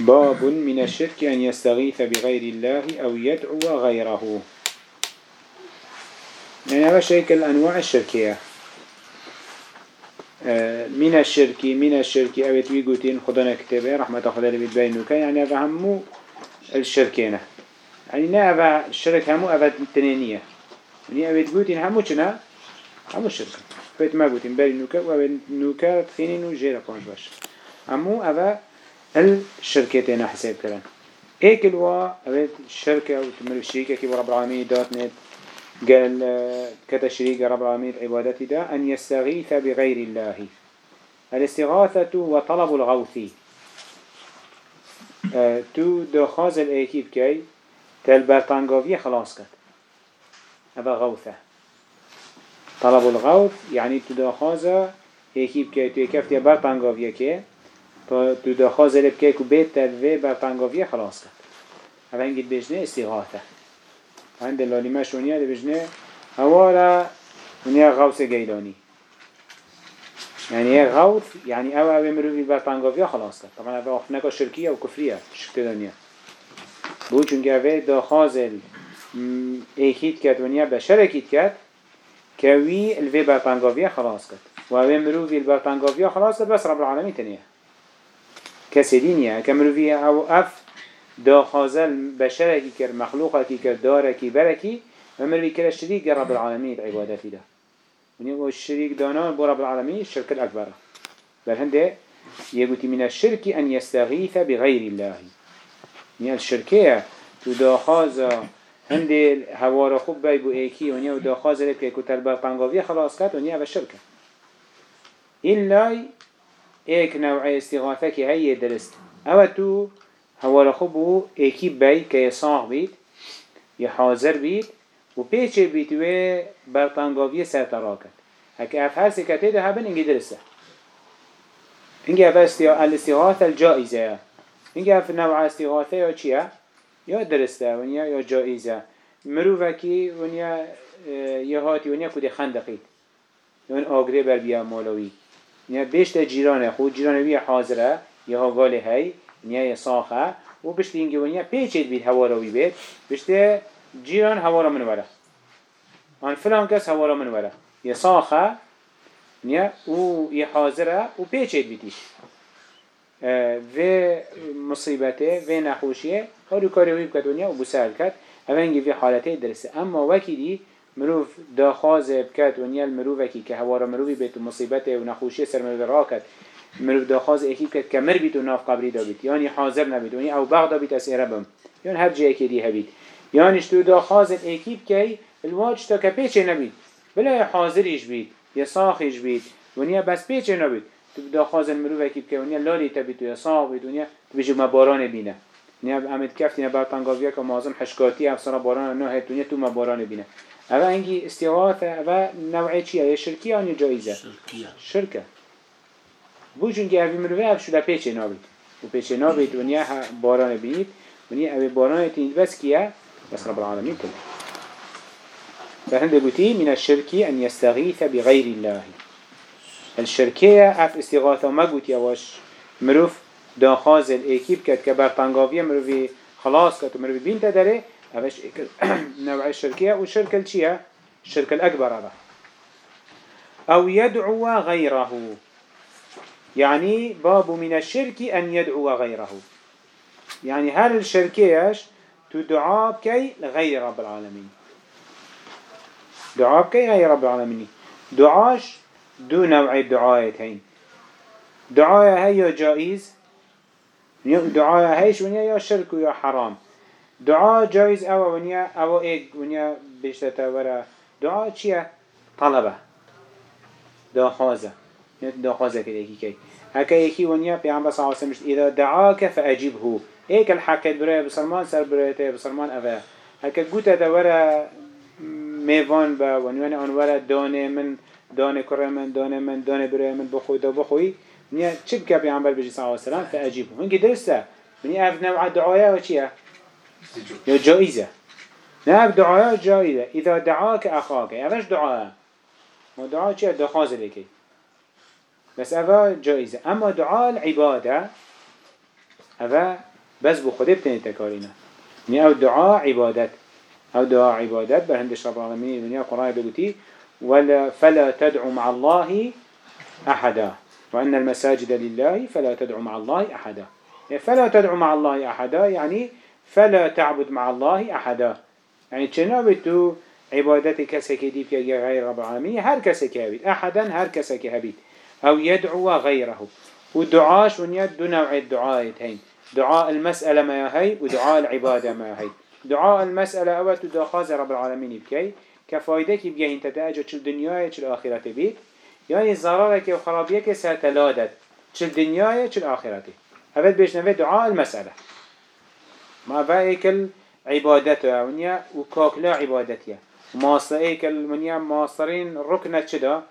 باب من الشرك أن يستغيث بغير الله أو يدعو غيره. يعني هذا شكل أنواع الشركية. آه، من الشرك من الشرك أو يتويقوتين خدنا كتابه رحمة خدا اللي بيتبينوك يعني هذا همو الشركينة يعني نا هذا الشرك همو هذا التنينية. يعني أبيت قوتين همو چنا همو شركة فيت ما قوتين باري نوكا وأبيت نوكا تخينين وجيرا قانش باش. همو أبا الشركتين حساب كلام ايك الوا أبيت الشركة وتمر الشركة كي رب العالمين دات نت قال كتا شريك رب العالمين عبادتي دا أن يستغيث بغير الله. الاستغاثة وطلب الغوث. آه تو دخاز الأيكيب كي تلبرتانقوفية خلاص كت. هذا غوثة. طلب الغوث يعني تدخاز يكيب كي تكفت برتانقوفية كي تا تو دخواه زلب که که بیت تدوی بر پنگاویه خلاص کرد اوه انگید بجنه استیغاته این دلالی مشونیه ده بجنه اوارا اونیا غوث گیدانی یعنی غوث یعنی او او مروی بر پنگاویه خلاص کرد طبعا او اخنکا شرکیه و کفریه شکت دنیا. بو چونگه اوه دخوا زلب ایکید کرد و نیا بشر اکید کرد که وی الوی برپنگاویه خلاص کرد و وی مروی برپنگاویه خلاص کرد بس رب العالمی تنیه که مروفی أو اف دا خازل بشر اکی کرد مخلوق اکی کرد دار اکی بر اکی و مروفی کرد شریک رب العالمین عبادتی ده ونیا و الشریک دانا بو رب العالمین الشرك الأكبر بل هنده يقول من الشرك أن يستغيث بغير الله. من الشركية تداخاز هندي هوار خوب بي بو ايكي ونيا ودا خازر بكي كتل برطنگاوية خلاص كات ونيا بشركة إلا ايك نوع استغاثة كي هي درست. أو تو هوار خوب بو ايكي بي كي صاغ بيت يحاضر بيت و بيچه بيت و برطنگاوية سرطراكت هكا اف هر سكته ده هبن انجي درسته. انجي اف الاستغاثة الجائزة. انجي اف نوع استغاثة يا چيه یا درسته ونیا یا جایزه مروفکی ونیا یه هاتی ونیا کده خندقید. یون آگره بر بیا مولوی. نیا بیشت جیرانه. خود جیرانه بیا حاضره یه ها گاله نیا ساخه. و بشت اینگه ونیا پیچید بید هوا روی بید. بشت جیران هوا را من وره آن فلان کس هوا را من وره یه ساخه نیا و یه حاضره و پیچید بیدیش و مصیبته و نخوشیه هارو کاری وی بکد ونیا و بسهل کد وی حالته درسه اما وکی دی مروف داخاز بکد ونیا المروف وکی که هوارا مروفی بیت و مصیبته و نخوشیه سر مروف را کد مروف داخاز اکی بکد که مر بیت و ناف قبری دا بیت یعنی حاضر نبید ونیا او بغدا بیت اسیره بم یعنی هر جایی که دی هبید یعنی تو داخاز اکی بکی الواج تا که پیچه نبید بلا حاضریش بید یا ساخیش بید ونیا بس پیچه نبید تو داخاز المروف وکی بکی ونیا لالی تبید و یا ساخ تو بجو مباران بینه. نیا امید کفتی نبر تنگاویا که مازم حشکاتی افسر باران نه دنیا تو ما باران بینه. اوه اینگی استغاثة اوه نوعي چيه شرکی آن عن جایزه؟ شركية. شركة. بو که اوه مروه اوه شده پیچه نابید. و پیچه نابید و نیه باران بینید و نیه اوه باران تینید بس کیا؟ بس رب العالمین كله فهند بوتی من الشرکی ان یستغیث بغير الله. الشرکیه اف استغاثة ما قوتي واش مروف دان خازل ايكيب که بر پنگاوی مروفی خلاص کد و مروفی بینت داره هذا نوع الشركية والشركة الشيء الشركة الأكبر هذا. أو يدعو غيره. يعني باب من الشرك أن يدعو غيره. يعني هل الشركيش تو دعاء بكي لغير رب العالمين. دعاء بكي غير رب العالمين. دعاش دو نوع دعاية هين. دعاء هي جائز دعاء هيش ونيا يا شرك ويا حرام. دعاء جائز أو ونيا أو ايك ونيا بيشتتا ورا. دعاء چيا طلبة. دعاء خازة دعاء خازة كده كي هكا يكي ونيا صلى الله عليه وسلم إذا دعاك فأجبه ايك الحكي براي بسلمان سر براي بسلمان أفا هكا قوتا دا ورا ميفان با ونيا آن ورا دانه من دانه كره من دانه من دانه براي من بخوي دا بخوي نيا چه بك بيعمل بيجي صلى الله عليه وسلم فأجيبه هنك درسته. مني أف نوع دعايا وشيا يا جائزة. نعم دعايا جائزة. إذا دعاك أخاك. أفش دعايا ما دعاء چيا دخاز لكي بس أفا جائزة. أما دعاء العبادة أفا بس بخده بتني تكارينا نيا أو دعاء عبادت. أو دعاء عبادت برهندش رب العالمين الدنيا قرآن بقولتي ولا فلا تدعو مع الله أحدا. وأن المساجد لله فلا تدعو مع الله أحدا. فلا تدعو مع الله أحدا يعني فلا تعبد مع الله أحدا. يعني تشنابتو عبادتي كسك ديب غير رب العالمين هر كسك هبيت. أحدا هر كسك هبيت. أو يدعو غيره. ودعاش ونيد دو نوع الدعاء هين. دعاء المسألة ما هي ودعاء العبادة ما هي. دعاء المسألة أول تدخاز رب العالمين بكي. كفايدة بيجي انت تأجد شو الدنيا شو الآخرة بيت. يعني ضررك وخرابيك ساتلادت. چه الدنيا چه الآخرة هذا بيش نفي دعاء المسألة. ما فايكل عبادته ونيا وكاكلا عبادتها ماصر ايكل ونيا ماصرين ركنة شدا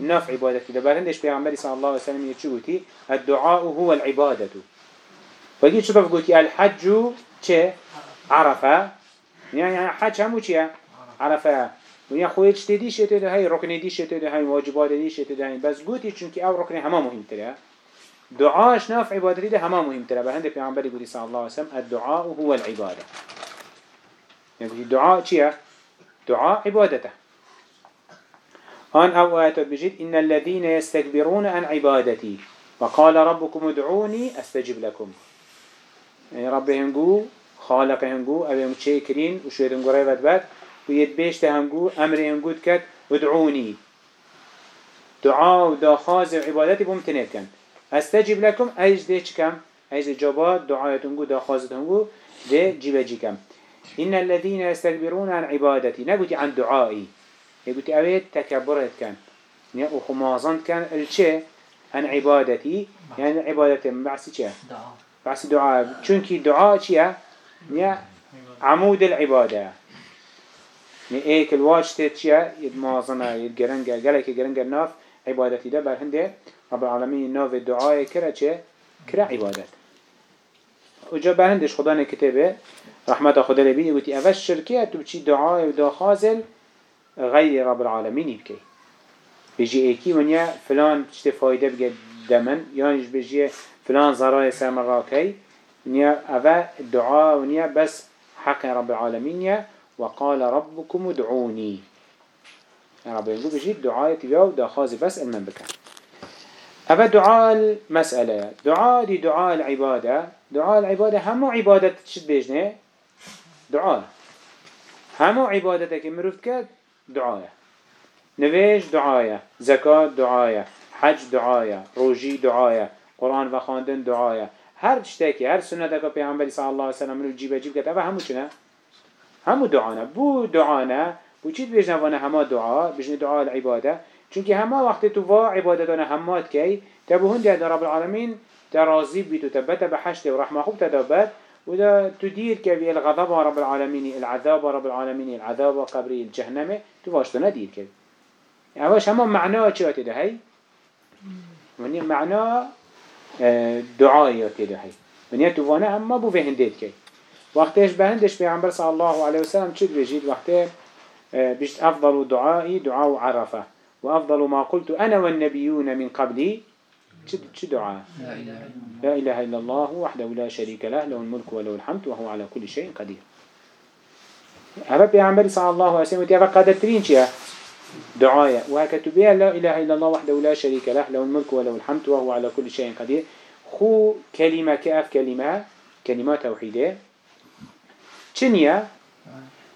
نف عبادتي. ده برهندش بيعمل صلى الله عليه وسلم يتشوتي الدعاء هو العبادة. فجيت شو قلتي الحج چه؟ عرفة. يعني حج همو چه عرفة. شتی ده های رکن دی شتی ده های واجبات دی شتی ده های بس گویی چون که أو رکن همه مهم تره دعاش ناف عبادتی ده همه مهم تره به هند پیامبری گویی صلی الله علیه وسلم الدعاء هو العبادة. يعني دعاء چیه؟ دعاء عبادته. آن أو آيات بجد إن الذين يستكبرون عن عبادتي وقال ربكم ادعوني أستجب لكم. يعني ربهم جو خالقهم جو أبهم شاكرين وشويتهم قريبات بات ويد بيشت هنگو أمر هنگو كت ادعوني دعاء و خاز عبادتي بمتنيت كن أستجب لكم إيش دي كم إيش دعاء دا خاز هنگو دي جيبجي كم إن الذين يستكبرون عن عبادتي نقولي عن دعائي. يقولي أويت تكبرت كان. وخمازن كان الشيء عن عبادتي. يعني عبادتي من بعث شيء بعث دعاء. چونكي دعاء شيء عمود العبادة. نی ایک الواج تیچیا ید مازنا گله که گرنگ ناف عبادتی ده بر هنده رب العالمین ناف دعای کرا چه؟ کرا عبادت. وجا بر هندش خدا نکتبه رحمت خدا لبی یوتی اول شرکیه تو بچی دعای و دا خازل غیر رب العالمین بکی. بجی ایکی ونیا فلان چت فایده بگه دمن یانش بجی فلان ضرای سامراکی نیا اول دعا ونیا بس حق رب العالمین وقال ربكم ادعوني رب يقول بجيب دعاء تبيو دا خازي بس المن بك هذا دعاء المسألة. دعاء دي دعاء العبادة. دعاء العبادة همو عبادة تشد بيجنة؟ دعاء. همو عبادتك مروفك دعاء. نويش دعاء. زكاة دعاء. حج دعاء. روجي دعاء. قرآن وخاندن دعاء. هر شتاكي هر سنة دكا پیغمبر صلى الله عليه وسلم مروف جيبه جيب كتابه همو چنه همو دعانا بو دعانا بو چید بجنه؟ وأنا هما دعا بجنه دعا العبادة. چونك هما وقت تو وا عبادتنا همات تبو هند يا رب العالمين ترازي بيتو تبتا بحشت ورحمة خوب تدابت ودا تدير كبي الغضب رب العالمين العذاب رب العالمين العذاب قبري الجهنم تو واشتنا دير كبي يعني واش هما معناه چه ده هي من معناه آه، دعايات ده هي من تو وأنا هما بو فهندت كي وقتش بهندش پیغمبر صلى الله عليه وسلم چد بجید وقته آه، بجد أفضل دعائي دعاء عرفة. وأفضل ما قلت أنا والنبيون من قبلي. دعاء. لا إله إلا الله. وحده لا شريك له له الملك وله الحمد وهو على كل شيء قدير. هذا بيعمل صلى الله عليه وسلم وتيابا قادترين شيء دعاية وهكتبها لا إله إلا الله وحده لا شريك له له الملك وله الحمد وهو على كل شيء قدير. خو كلمة كأف كلمة كلمات توحيدة چنية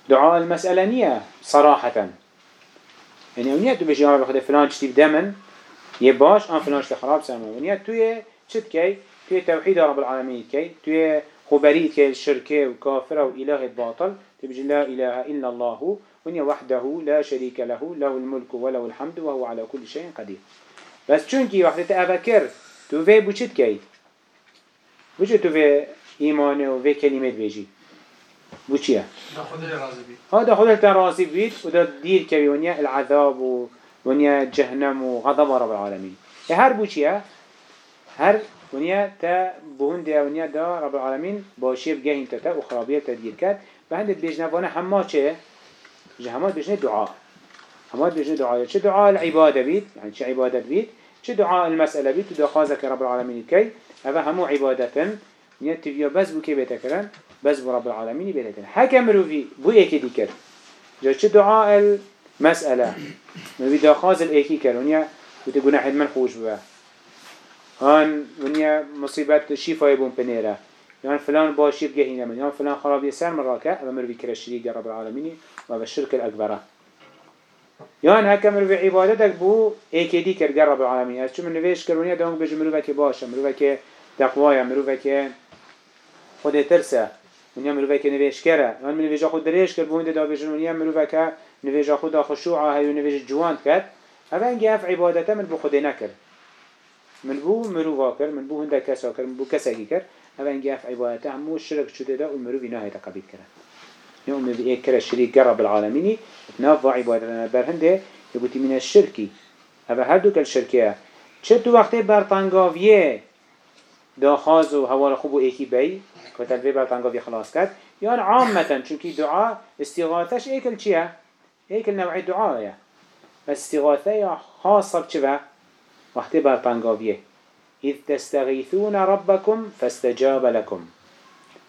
دعاء المسألة نية صراحة. يعني ونيا تو بيجي رب خدا فلان چتي بدمن يباش آن فلان چتي خراب سرما ونيا توي چت كي توي توحيد رب العالمين كي توي خبريت كي الشركة وكافرة وإله باطل. تبجي لا إله إلا الله. ونيا وحده لا شريك له له الملك وله الحمد وهو على كل شيء قدير بس چونكي وقت تأفكر تو في بوچت كي بوچت تو في إيمان وفي كلمة بيجي بوچيه هذا خدا راضي بيت وده دير كبي ونيا العذاب ونيا جهنم وغضب رب العالمين هر بوچيه هر ونيا تا بهون ده ونيا دا رب العالمين باشي بجه انت تا وخرابية تدير كات بهند بيجنبانه حما چه؟ جهمات بيجنه دعاء حمات بيجنه دعاء چه دعاء العبادة بيت يعني چه عبادة بيت چه دعاء المسألة بيت ودا خازك رب العالمين كي هذا همو عبادة نيت تبيا بس بو كي بيتكرن بس بو رب العالمين بيتكرن حكا مروفي بو إيكي دي كر جا چه دعاء المسألة. مروفي دا خاز الإيكي كر ونيا وتقول نحن من خوش بها هان ونيا مصيبت شفاء بون بنيرة يعني فلان باشي بجهينة من. يعني فلان خراب يسار مراكة أما مروفي كر الشريك رب العالمين. وبالشرك الأكبر. يعني هكا مروفي عبادتك بو إيكي دي كر رب العالمين. چو من نويش كر ونيا دونك بجي مروفي باشا مروفي تقوايا مروفي خود ترسه ونیا مروفه که نویش کرده من نویش خود دریش کرد بونده دا ونیا مروفه که نویش خود خشوعه هی و نویش جوان کرد اوه انگه اف عبادته من بو خود نکرد من بو مروفا کرد من بو هنده کسا کرد من بو کسا کرد اوه انگه اف عبادته همو شرک شده دا و مروفی نهی تقبیل کرد يوم إيه كلا الشريك قرب العالمين نافع عبادتنا برهنده يقولي من الشركي هذا هردو كالشركية چه وقت برطانقاوية دا خاز و هوار خوب و ایکی بی که تلوی برطنگاوی خلاص. کرد یان عامتا چونکی دعا استغاثش ایکل چیه؟ ایکل نوع دعایه بس استغاثه یا خاصة بچه وقتی برطنگاویه إذ تستغيثون ربكم فاستجاب لكم.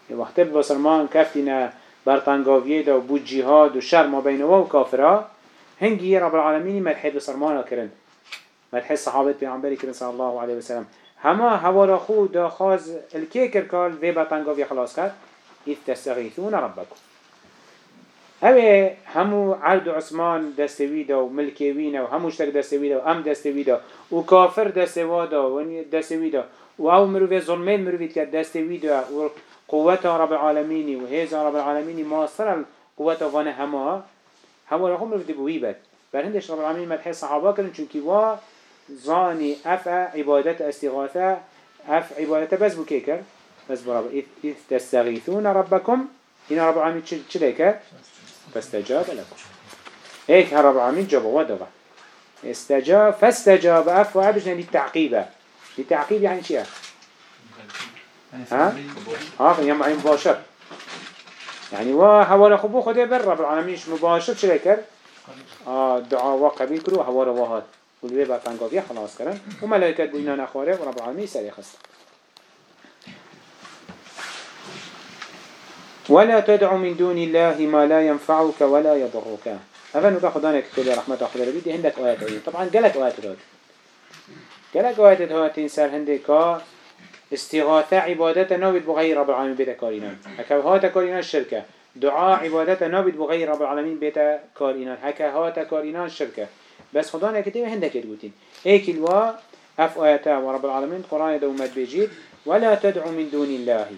وقتی بسرمان كفتنا برطنگاویه دا بود جهاد و شر ما بين و كافرا هنگي رب العالمين مدحي بسرمانا كرن مدحي صحابة پیغمبری كرن صلى الله عليه وسلم هما هوارا خو دا خاز الكي كركال في بطنگا في خلاص كات إذ تستغيثون ربكم اوه همو عرض عثمان دستويدا و ملكيوينا و همو اشتك دستويدا و ام دستويدا و كافر دستوادا و دستويدا و أو مروفي ظلمين مروفي كات دستويدا و قوة رب العالمين و هيزا رب العالمين ماصر القوة وأنا هما هوا رخو مروفي بويبت برهندش رب العالمين مدحي صحابه كرن چونكي وا زاني أف عبادة استغاثة أف عبادة بس بكيكر بس برب إذ تستغيثون ربكم إن رب العالمين شليك فاستجاب لكم. هيك رب العالمين جاب ودغة استجاب فاستجاب أف وعبجنا للتعقيبة للتعقيب يعني شيء؟ ها؟ ها يعني مباشر. يعني وهو خبو خده بر رب العالمين مباشر شليكر آه دعاء وقبيل كرو هوا رواهات والوي بطنقافية خلاص كرن وملائكة بوينا نخواره ورب العالمين سري خست ولا تدع من دون الله ما لا ينفعك ولا يضرك. هذا نقول خدانا كتب رحمة أخذ ربي عندك آيات عين طبعا قالك آيات هات قالك آيات هات سر هندك استغاثة عبادة نابد بغير رب العالمين بيتا كارينا هكا هات كارينا الشركة دعاء عبادة نابد بغير رب العالمين بيتا كارينا هكا هات كارينا الشركة بس خدا نكتب هندك يقولين هيك الوا اف آياتا ورب العالمين قرآن دومت بيجيد ولا تدعو من دون الله.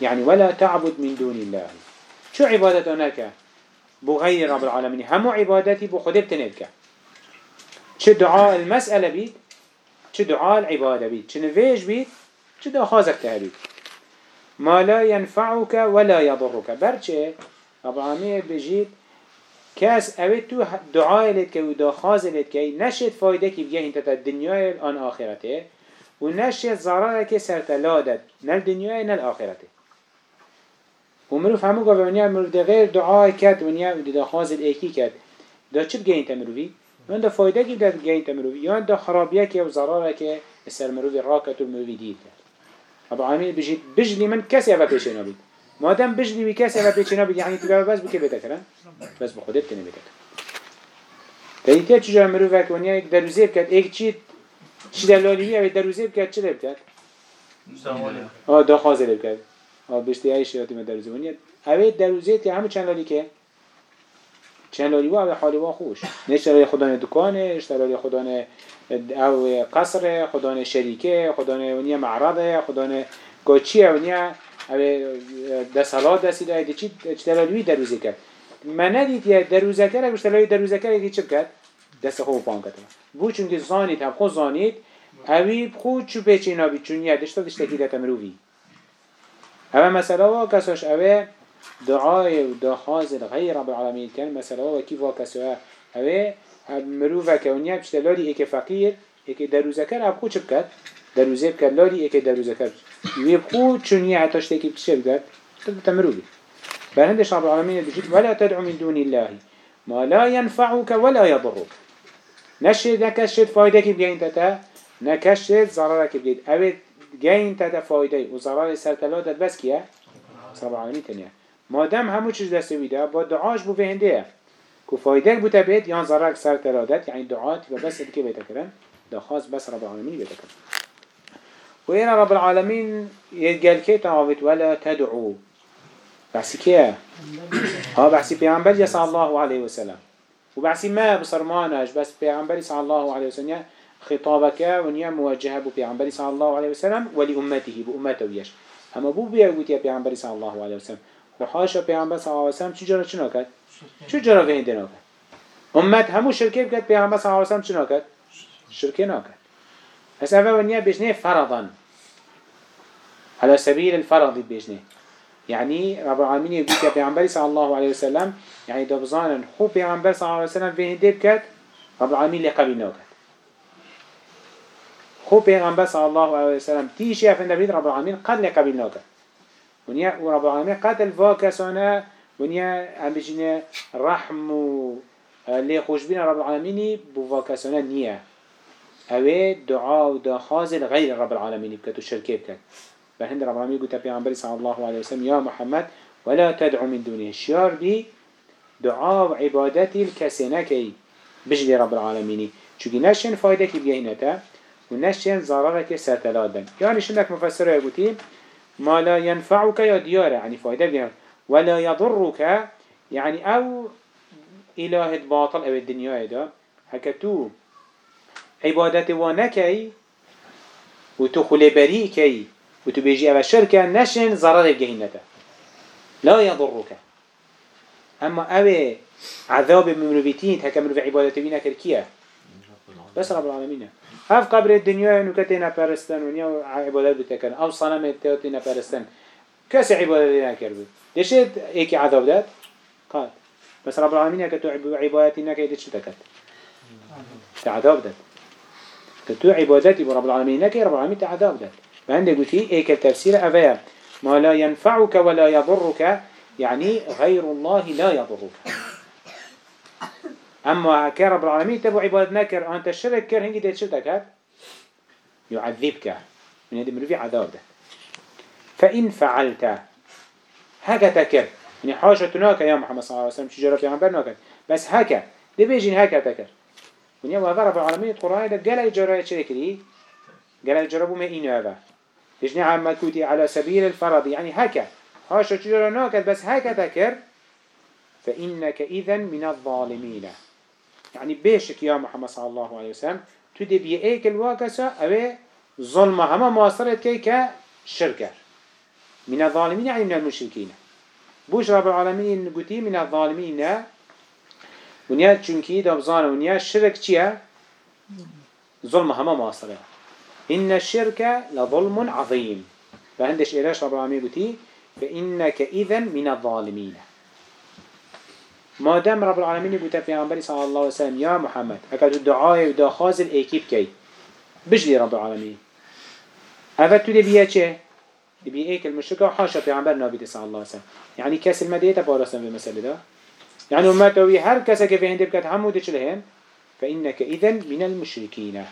يعني ولا تعبد من دون الله. شو عبادة هناك بغير رب العالمين هم عبادتي بخدب تنبك شو دعاء المسألة بيت شو دعاء العبادة بيت شو نفيج بيت شو دعاء خازك تهبيت ما لا ينفعك ولا يضرك برشة رب العالمين بيجيد کس اوه تو دعای لید که و دا خاز لید که نشد فایده که بگه انتا تا دنیای آن آخرته و نشد ضراره که سرتلادت نل دنیای نل آخرته. و مروف همو گفت ونیا مروف ده غیر دعای کد ونیا و دا خاز ایکی کد دا چه بگه انتا مروفی؟ یان دا فایده که بگه انتا مروفی یان دا خرابیه که و ضراره که سر مروفی راکت و مروفی دید کرد. ابو عامل بجید بجلی من کسی اوه پیشه ما دم بجنی بی کسی و پیچینا بگی؟ حنی تو بس بکی بیتا کرن بس خودت کنی بیتا کرن در این تیه چجا مروف اکوانی های دروزی بکرد ایک چی؟ چی دلالی بی دروزی بکرد چی بکرد؟ آه دا خازه آه بشتی های شیاتی من دروزی بونید اوه دروزی تی همه چند لالی که؟ چند لالی؟ با حالی با خوش. نه اشترالی خدان دکانه اشترالی خدان او قصره خدان شریکه خدان ونیا معرضه خدان گاچیه ونیا اوه دسالات دستی ایدی چی اشترالی دروزه کرد. من ندید یه دروزه کرد اشترالی دروزه کرد چی کرد؟ دست خوب پان کرد بو چونکه زانید هم خود زانید اوی خود چو پیچه نابی چون یه دشتا دشتا دتا مروی اوه مثلا و کساش اوه دعای و دخواز غیر رب العالمین کن مثلا و کیف و کسوه اوه؟ مروفه که ونیا بشتا لالی ایک فقیر ایک دروزه کرد اب خود چه بکد دروزه بکد لالی ایک دروزه کرد. وی خود چون یه حتی شتا کی بشه بکد دتا مروی بهندش رب العالمين بجد ولا تدعو من دون الله. ما لا ينفعك ولا يضرك. نشد نكشد فايدة كي بجين تتا نكشد ضرر كي بجين أبد جين تتا فايدة. وضرر سرتلات بس كيا؟ رب العالمين تنيا ما دام همو چیز دسته ویده با دعاش بو فهنده كو فايدة بو تبيت يان ضرر سرتلات يعني دعات بس كي بيتكرن دا خاص بس رب العالمين بيتكرن وين رب العالمين يتقال كي تعوض ولا تدعو. بحثي كيه ها بحثي پیغمبر صلى الله عليه وسلم. وبحثي ما بصرمانش بس پیغمبر صلى الله عليه وسلم خطابك ونيا موجهة بو پیغمبر صلى الله عليه وسلم ولأمته بأمته ويش أما بو بيا قلت يا پیغمبر صلى الله عليه وسلم. وحاشا پیغمبر صلى الله عليه وسلم چی جرا چنا کرد؟ چی جرا وینده ناکد؟ امت همو شرکه بکد پیغمبر صلى الله عليه وسلم چنا کرد؟ شرکه ناکد هس اول ونيا بجنه فرضا. على سبيل الفرض بجنه يعني رب العالمين يقول پیغمبر صلى الله عليه وسلم يعني دبزانا خو پیغمبر صلى الله عليه وسلم في هنده بكت رب العالمين لقبل نوكت خو پیغمبر صلى الله عليه وسلم تيشي افنده بيد رب العالمين قد لقبل نوكت ونيا ورب العالمين قد الفاكسانا ونيا هم بجنه رحم و لي خوش بين رب العالمين بفاكسانا نية اوه دعاء و دخاز غير رب العالمين بكت و شركة فهند رب العالمين قلت پیغمبر صلى الله عليه وسلم يا محمد ولا تدعو من دونه. الشيار بي؟ دعاء وعبادتي الكسنكي بجلي رب العالمين چونكي نشن فايدة كي بيهنتا ونشن ضررك ستلادن يعني شنك مفسره يقولين ما لا ينفعك يا ديار يعني فايدة بيهن ولا يضرك يعني أو إله باطل أو الدنيا دا. هكتو عبادت وانكي وتخل بريكي وتبيجي أبا شركة نشن ضرر بجهنته لا يضرك. أما أبي عذاب من مروفيتين هكا مروف عبادة بينا كركية بس رب العالمين. هف قبر الدنيا نكتنا بارستان ونيا عبادات بتكن. أو صنم تيوتنا بارستان كاس عبادة بينا كربو ليش إيكي عذاب دات؟ قال. بس رب العالمين كتو عبادتنا كيدت شتكت تعذاب دات. كتو عبادتي برب العالمين كي رب العالمين تعذاب دات. فهندي قلتي إيك التفسير أفيا ما لا ينفعك ولا يضرك يعني غير الله لا يضرك. أما كرب العالمين تبو عبادة نكر أنت الشرك كر هنجي شركك هات يعذبك. من هذه مروفي عذاب ده فإن فعلت هكا تكر يعني حاشا تناك يا محمد صلى الله عليه وسلم شجرة في عمبر ناكر بس هكا دي بيجين هكا تكر ونيا وهذا رب العالمين القرآن ده قال الجراية شركري قال الجربوا ما إنه هذا. بجني عم كوتي على سبيل الفرض. يعني هكا هاشا شجرة ناكد بس هكا تكر فإنك إذا من الظالمين. يعني بيشك يا محمد صلى الله عليه وسلم. تدي بي إيك الواقسة أو ظلم هما مواصرت كي كشركة. من الظالمين يعني من المشركين. بوش رب العالمين قتي من الظالمين. ونيا چونكي دبزان ونيا الشرك چيا ظلم هما مواصرت إن الشرك لظلم عظيم. فعندش إيراش رب العالمين قتي فإنك إذا من الظالمين. ما دام رب العالمين يقول في عمبري صلى الله عليه وسلم يا محمد أكاد الدعاء ودا خازل إيكيب كي؟ بجلي رب العالمين. أفت تدي بيا چه؟ تبي إيك المشركة وحاشا في عمبر نبي صلى الله عليه وسلم. يعني كاس المدينة بارسنا في المسألة ده؟ يعني أمته هر كاسا كيف هندي بكت همو دي فإنك إذن من المشركين.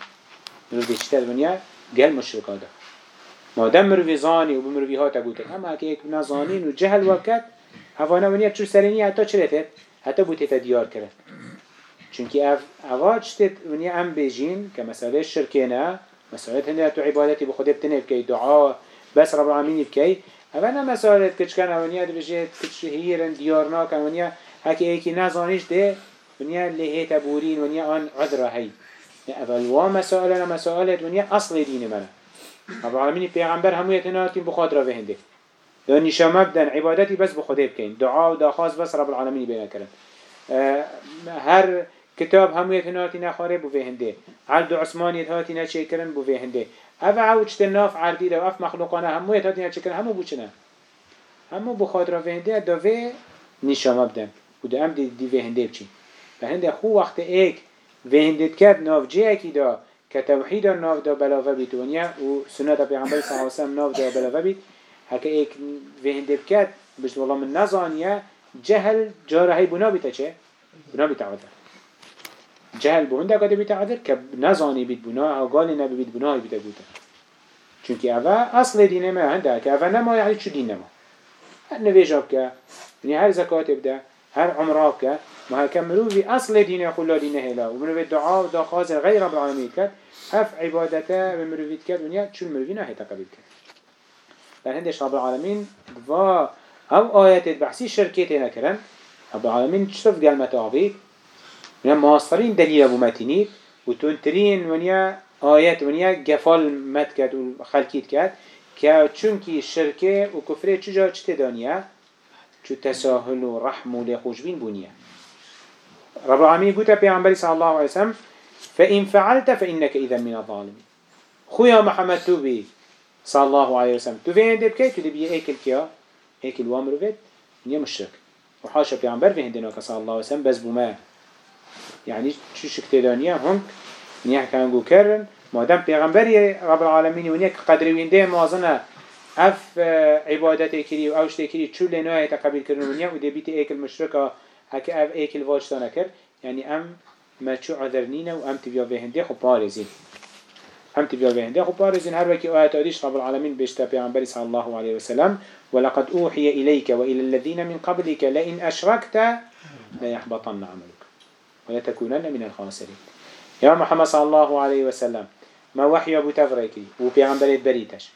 مروفي چتر دنیا قال مشركا ما دام مروفي و بمروی ها قوتن اما هكي یک نزانی و جهل وكت هفانا ونيا چور سريني حتى چلتت حتى بوتت ديار كرت چونك اف اوا چتت ونيا ام که مساله شرکینه، مسالة هنده تو عبادتي بخده بتنه که دعاء بس رب کج کن اولا مسالة كتشكن کج شهیرن دیار هيرن ديارنا كونيا هكي ایکی نزانیش ده ونيا لیه تبورین ونيا آن عذره هی. اولوا مسائلنا مسائل دنیا اصل دین منه. رب العالمین پیغمبر همو یتناتیم بخاطر را بهنده. یعنی شما بدن عبادتی بس بخوده كين دعا و دخواست بس رب العالمین بينا کرن. هر کتاب همو یتناتی نخاره بو بهنده. عرض عثمان یتناتی نچه کرن بو بهنده. او عوجت ناف عردی لو اف مخلوقانه همو یتناتی نچه کرن همو بوچنه همو بخواد را بهنده دوه نشامه بدن و دی, دی بهنده بچین. بهنده خو وقت ایک و هندید کرد ناف جه اکی دا که توحید ناف دا بلاوه بیت ونیا و سنت پیغمبر صلی الله علیه ناف دا بلاوه بیت. هکه ایک و هندید کرد بجد والله من نزانیه جهل جارهی بنا بیتا چه؟ بنا بیتا عدر جهل بونده قد بیتا عدر که نزانی بیت بنا او گالی نبی بیت بنای بیتا بوده. چونکی اوه اصل دین ما هنده که اوه نما یعنی چو دین نما؟ هر نویجاب که یعنی هر زکات بده هر عمراب که ما هكملوا في أصل دين يقول دين هلا ومنو في الدعاء ودخاز غير رب العالمين كات هف عبادته من مروفيت كات ونيا شو المروفينا هيتا تقبل كات لأن رب العالمين قفا هاو آيات بحسي شركتنا كرن رب العالمين شرف قال متعبي من ماصرين دليل أبو متيني وتنترين ونيا آيات ونيا قفال مت كات وخلقيت كات که چونکی شرکه و کفره چجا چه چو تساهل ورحم رحم و بنيا رب العالمين قلت پیغمبر صلى الله عليه وسلم فإن فعلت فإنك إذا من الظالمين. خويا محمد توبي صلى الله عليه وسلم. تو فين دي بكي بيه ايكل كيا؟ ايكل وامر فيت نيا مشرك وحاشا پیغمبر فين ديناك صلى الله عليه وسلم. بس بما يعني شو شكتدانيا هم نيا؟ كان قو كرن. مادام پیغمبری رب العالمین و نیک قدر وینده موازنه اف عبادت کری و اوش کری چول لنوه تقبیل کردن و نیا و دی بیت ایکل هک اف ایکل واجتانه کرد یعنی ام ما عذرنینه و ام تبیا بهنده خب پارزین. هم تبيا بهنده خب بارزين هر وكي آيات آديش رب العالمين بيشتا پیغمبر صلى الله عليه وسلم ولقد أوحي إليك وإلى الذين من قبلك لئن أشركت ليحبطن عملك ولتكونن من الخاسرين يا محمد صلى الله عليه وسلم ما وحي أبو تفريكي وبيغمبريت بريتش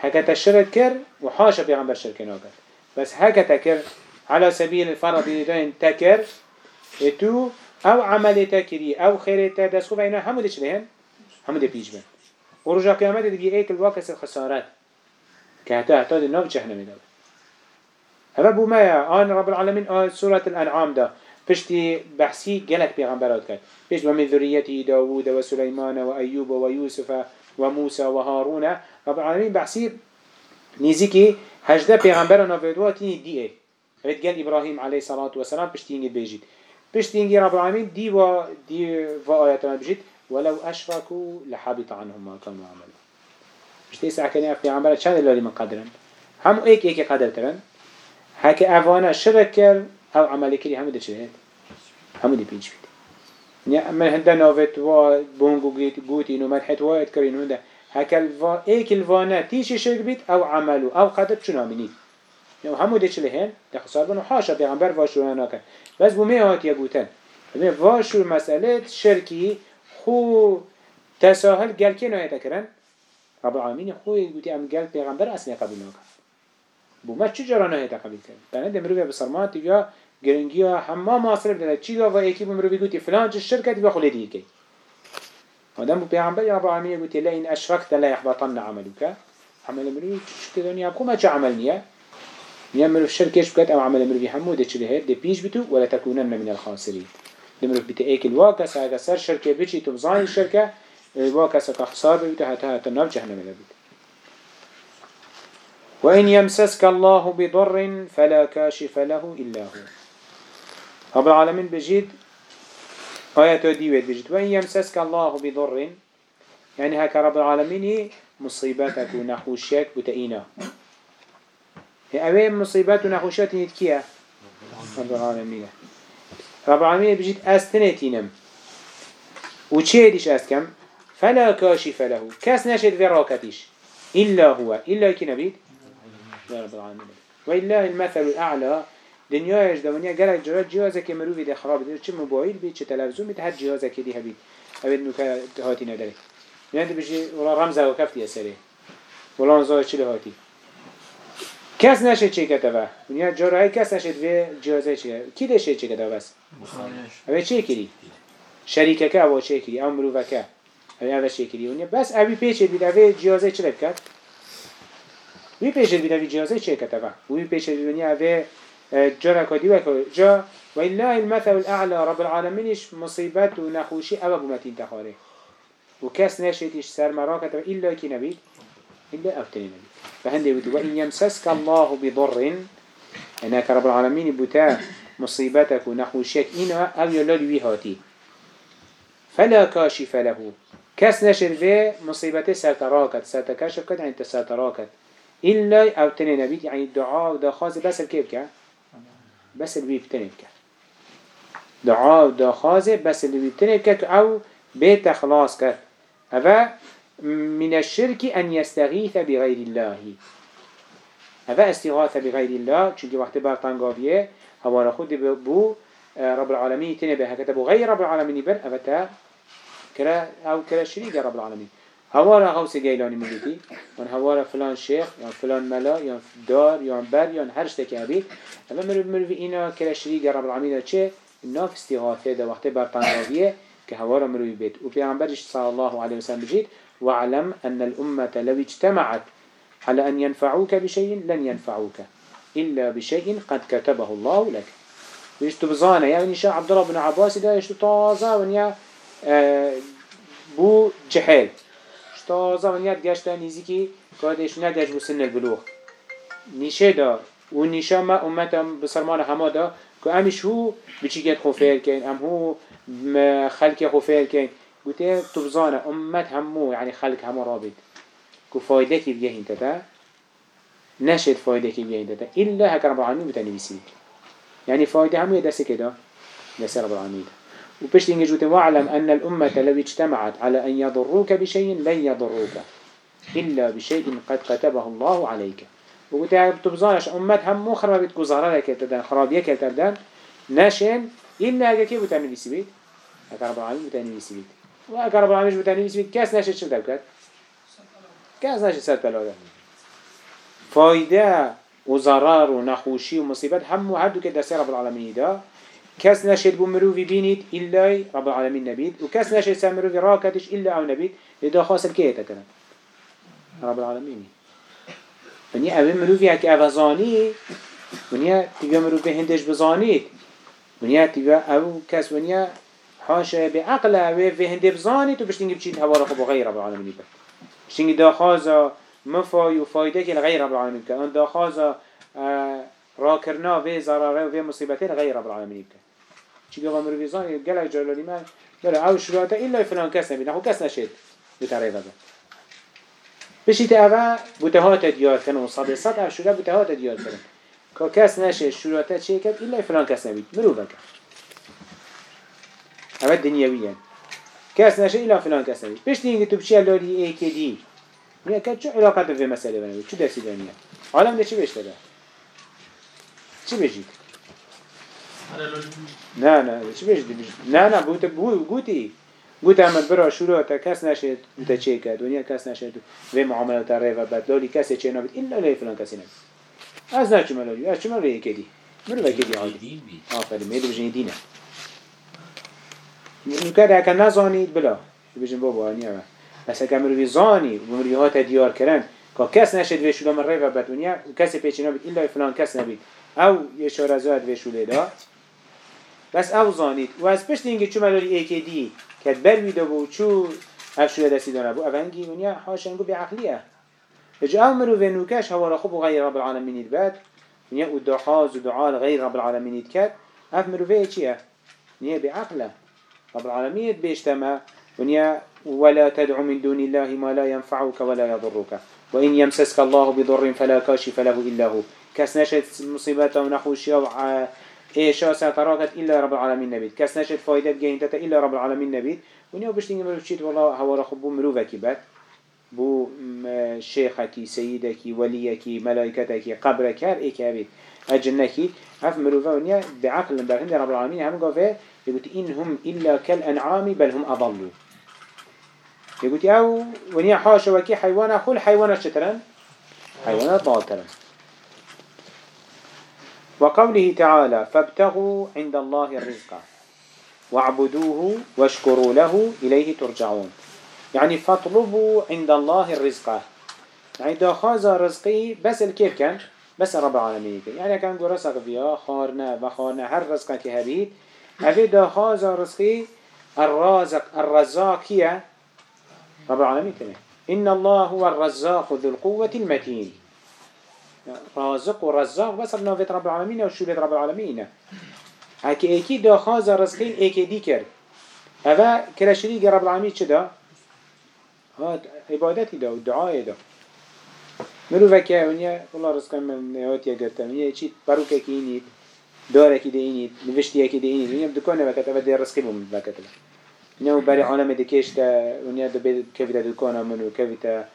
هكا تشرك كر وحاشا بيغمبر شرك ناكر بس هكا تكر على سبيل الفرض لدين تكر إتو أو عمل تكري أو خير تدسخو بينا همو ديش لهن همو دي بيج بين ورجع قيامات دي ايك الواكس الخسارات. كهتا احتاد النوف جهنم دو هذا بو ما آن رب العالمين آن سورة الأنعام ده بشتي بحثي جلك بيغمبرات كات. بيش ومن ذريته داوود وسليمان وأيوب ويوسف وموسى وهارون. رب العالمين بحثي نيزيكي هجده بيغمبرنا فيدواتيني دي إيه. رد قال إبراهيم عليه الصلاة والسلام بشتيني بيجيت. بشتيني رب العالمين دي و دي و آياتنا ولو أشركوا لحبط عنهم ما كانوا عملوا بشتي ساعة في عمرة شان اللي من قدرن. هم إيك إيك قدر ترن هكا أفانا شرك أو عملی کری همه ده چه همه ده پیچ بید من هنده ناوت و بونگو گوتی نو مدحت واید کرین هنده هکل و ایک الوانه تیش شرک بید أو عملو أو قدر چون آمینید نو همو ده چه هن ده خسار بنو حاشا پیغمبر واشو ناکن. بس بو میهات یا گوتن. بمی واشو مسئله شرکی خو تساهل گل که نایت کرن رب العالمین خوی گوتی ام گل پیغمبر اصلا قبول ناکن بو ما چه جرا نایت قبول کرن بنا دمرو به بسرمات یا گرنگی ها همه مصرف داره چی و یکی بمرو بگوتی فلان چه شرکتی و خلی دیگه آدم بو پیغمبر یا ابراهیمی گوتی این اشرکت لا یحبطن عملك عمل مروی چه دنیا؟ بخو ما چه عمل نیه. نیه مرو شرکش بکت أو عمل مروی همو ده چه ده پیش بتو ولا تكونن من الخاسرين. دمرو بيت ايك الواقع اگه سر شرکه بچی تو بزاین شرکه الواقع سكا خسار بيت حتى حتى نار جهنم لبيت وإن يمسسك الله بضر فلا كاشف له إلا هو. رب العالمين بجد آيات ديوت بجد وإن يمسسك الله بضر يعني هكا رب العالمين مصيبتك ونحوشك بتأينا أوين مصيبات ونحوشات نتكيا رب العالمين. رب العالمين بجد أستنتينم وچه ديش أستكم؟ فلا كاشف له. كاس نشد في راكتش إلا هو. إلا كي نبيد يا رب العالمين. وإله المثل الأعلى. دنیایش دنیا گلک جرات جهازه که مروی ده خراب ده چه موبایل بید چه تلویزیون بید هر جهازه که دی هبید اوید نوکه هاتی نداره یعنی بشه ولا رمزة و کفتی اثره ولا نزای چه هاتی کس نشه چی کته و دنیا جرای کس نشه به جایزه چه کی دشه چی کته بس اوه چه کری شریکه که اوه چه کری امرو و که. اوه اوه چه کری اونیا بس اوی پیچه بید اوه جایزه چی لب کرد؟ وی پیچه بید اوه جایزه چی کته و وی پیچه بید دنیا اوه جورا کدی و جا و الا المثل الاعلا رب العالمینش مصیبت و نخوشی اوه بومتین تخاره و کس نشه تیش سر مراکت و ایلا کی نبید؟ إلا أفتني نبي فهندي بتو وإن يمسسك الله بضر أنك رب العالمين بتا مصيبتك ونخوشيك إنا أو يلال ويهاتي فلا كاشف له. كاس نشر في مصيبته ساتراكت ساتكاشف كد يعني تساتراكت إلا أو تني نبي يعني الدعاء ودا خاز بس الكيف كا؟ بس اللي بيبتني كا. دعاء ودا خاز بس اللي بيبتني كا أو بيت خلاص كا. هذا من الشرك أن يستغيث بغير الله. هذا استغاثة بغير الله چونك وقت برطانقاوية هوا خود بو آه، رب العالمين تنبه هكذا بو غير رب العالمين بر أبتا كرا أو كرا شريك رب العالمين هوا غوث جيلاني ملوكي وان هوا فلان شيخ يا فلان ملا يا دار يا بر يا هرشتك أبي أما مرو مرو إنا كرا شريك رب العالمين چه؟ ناف استغاثة ده وقت برطانقاوية كهوارا مروي بيت وبيعنبرش صلى الله عليه وسلم بجيت واعلم أن الأمة لو اجتمعت على أن ينفعوك بشيء لن ينفعوك إلا بشيء قد كتبه الله لك. ويش تبزانه يعني شاء عبد الله بن عباس ده يشتو طازة ونيا آه بو جحيل طازة ونيا تجاشتا نيزيكي كادش ندج بسن البلوغ. نيشة دا ونيشة ما أمتا بسرمان هما دا كو أمش هو بچيكت خوفير كين أم هو خلق خوفير كين. قلت تبزانه أمت همو يعني خلق همو رابط. كو فايدة كي بيه انت تا؟ نشد فايدة كي بيه انت تا؟ إلا هكا رب العالمين بتاني بيسيك يعني فايدة همو يدس كده. دس رب العالمين. وبشت جوتي واعلم أن الأمة لو اجتمعت على أن يضروك بشيء لن يضروك. إلا بشيء قد كتبه الله عليك. وقلت تبزانش أمت همو خرابت كزارة لك تدان خرابية كتردان نشن إلا هكا كي بتاني بيسيك هكا رب العالمين بتاني بيسيك وأكا رب العالمين بتاني بيسيك كاس نشد شو دبكت كاس؟ ناشي سر بلاده فايدة وضرر ونخوشي ومصيبات هم هردو كده دسي رب العالمين دا. كاس ناشد بمروفي بينيت إلا رب العالمين نبيد وكاس ناشد سامروفي راكتش إلا أو نبيد لدا خاص الكيتا كنا رب العالمين. ونيا أبي مروفي هكي أفزاني ونيا تبقى مروفي هندش بزانيت. ونيا تبقى أو كاس. ونيا حاشا بعقل و فهند بزانی تو بشینی بچید هوا را خوب غیر رب العالمین بد بشتینگی داخازا مفای و فایده که غیر رب العالمین که. آن داخازا را کرنا و زراره و مصیبت غیر رب العالمین که چی گفت امر ویزان؟ جل جلالی من بله او شروعات الا فلان کس نبید خب کس نشید؟ به طریقه بد بشید اوه بوته ها تدیاد کنن و صد صد اشوره بوته ها تدیاد کنن که کس نشید شروعات چیه کرد؟ فلان کس نبید مروفه کرد اوه دنیاویه کس نشه ایلا فلان کس نبید پشت اینگه تو بچی الاری ای که دی؟ میگه که چه علاقه به مسئله بنوید چه درسی دنیا عالم ده چی بشته ده چی بجید؟ نه نه چی بجید؟ نه نه بو گوتی گوت احمد برا شروع تا کس نشه تا چه کرد؟ دنیا کس نشه و معاملات ره و بعد لالی کسی چه نبید ایلا لی فلان کسی نبید از نه چه ملالی از چه ملالی کدی مرو کدی عادی آفرین میدو بجنی دینه. نکرد اکا نزانید بلا. بجن بابا آنیا. بس اکا مروی زانی و مروی ها دیار کرن که کس نشد ویشولا من ریفه بدونیا و کسی پیچی نبید. ایلا فلان کس نبید. او یه شارزاد ویشوله دا بس او زانید. و از پشت اینگه چو ملالی ایکی دی که بروی دو بو چو افشوله دستی دانه بو. اونگی ونیا حاشنگو بی عقلیه. اجا او مروی نوکش هوا را خوب غیر رب العالمین بد. ونیا و دعاز و دعا غیر رب العالمین کرد. اف مروی چیه؟ نیا بعقله رب العالمين بيشتما ونيا ولا تدعو من دون الله ما لا ينفعك ولا يضرك. وإن يمسسك الله بضر فلا كاشف له إلا هو. كس نشد مصيبته ونخوشيا إيشا ستراكت إلا رب العالمين نبيت كس نشد فايدة جينتة إلا رب العالمين نبيت ونيا بشتين مروفشيت والله هو رخبو مروفك بات. بو شيخك سيدك وليك ملائكتك قبرك هر إيك أبيت هف مروفا ونيا بعقل بغند رب العالمين هم قفه يقول إن هم إلا كالأنعام بل هم أضلوا يقول أو ونيا حاشا وكي حيوانا خل حيوانا شترن حيوانا ضالترن وقوله تعالى فابتغوا عند الله الرزق واعبدوه واشكروا له إليه ترجعون. يعني فاطلبوا عند الله الرزق. يعني داخاز رزقي بس الكيف كان بس رب العالمين. يعني كان قول رزق فيها خارنا وخارنا هر رزق كهبيت أفي داخاز رزقي الرازق الرزاق هي رب العالمين تنه إن الله هو الرزاق ذو القوة المتين. رازق ورزاق بس بنافت رب العالمين وشولة رب العالمين. هكي ايكي داخاز رزقين ايكي دي هذا كلا شريك رب العالمين دا؟ هاد عبادتي دا ودعاء دا مروفك هونيا والله رزقا من نهات يقرتن هونيا يشيت باروكا كينيت دارا كده اينيت نفشتيا كده اينيت هونيا بدكونا بكت أبدا رزقي بوم وقت له هونيا وبري عالم دكيش تا هونيا دبيت كيف تدكونا منو كيف تا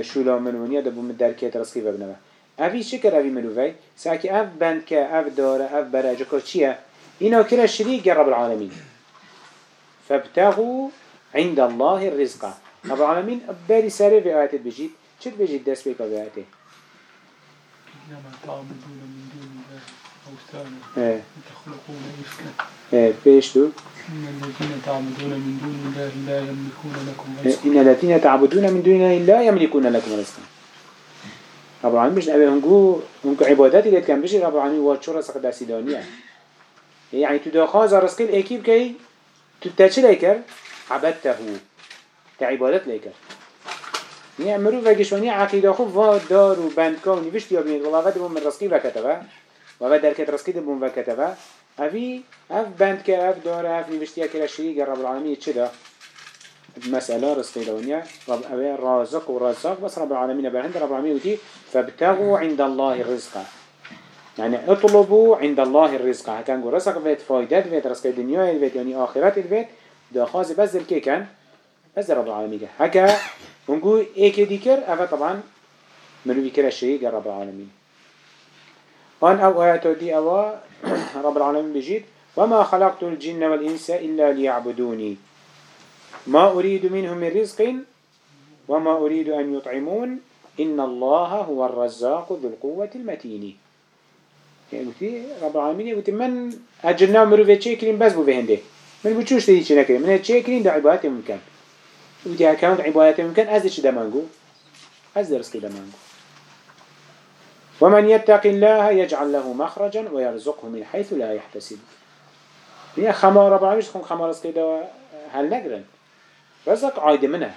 شولا منو هونيا دبوم من دركيت رزقي ببنا أبي شكر أبي مروفي ساكي اف بند كا أف دارا أف برا چیه؟ اینا إنا كرا شريك رب العالمين فابتغوا عند الله الرزقه رب العالمين باري ساري في آيات شد بجيت دست في آياته إنما تعبدون من دون الله أوثانا إفكا إن الذين تعبدون من دون الله لا يملكون لكم رزقا إن الذين تعبدون من دون الله لا يملكون لكم رزقا رب العالمين مش أبي هنقو هنقو عباداتي اللي كان بيجي رب العالمين واتشو رزق داسي دانية يعني تدخاز رزق الأكيب كي تتاچي ليكر عبدته تعبادت ليكر يعني مرو وگشوني عقيدة خوب و دار و بند كون نوشت يا بنيت والله غد من رزقي وكتبه وغد دركت رزقي دبون وكتبه أفي أف بند كأف دار أف نوشت يا كلا شريك رب العالمين كده مسألة رزقي دونيا رب أبي رازق ورزاق بس رب العالمين بعند رب العالمين ودي فابتغوا عند الله الرزق. يعني اطلبوا عند الله الرزق. هكذا رزق فيت فايدات فيت رزق الدنيا فيت يعني آخرات الفيت ده خاص بس الكي كان بس رب العالمين هكا ونقول إيه ذكر أفا طبعا منو ذكر الشيء رب العالمين أن أو آيات دي أوا رب العالمين بجيد وما خلقت الجن والإنس إلا ليعبدوني ما أريد منهم من رزق وما أريد أن يطعمون إن الله هو الرزاق ذو القوة المتين يعني رب العالمين قلتي من أجلنا مروفة تشيكرين بس بو بهنده. من بوچوش تدي چه نكرين من تشيكرين ده عبادات ممكن قلتي هكاونت عبادات ممكن أزد چه دمانگو أزد رزق دمانگو ومن يتق الله يجعل له مخرجا ويرزقه من حيث لا يحتسب. هي خمار رب العالمين خون خمار رزق ده هل نقرن رزق عايد منه.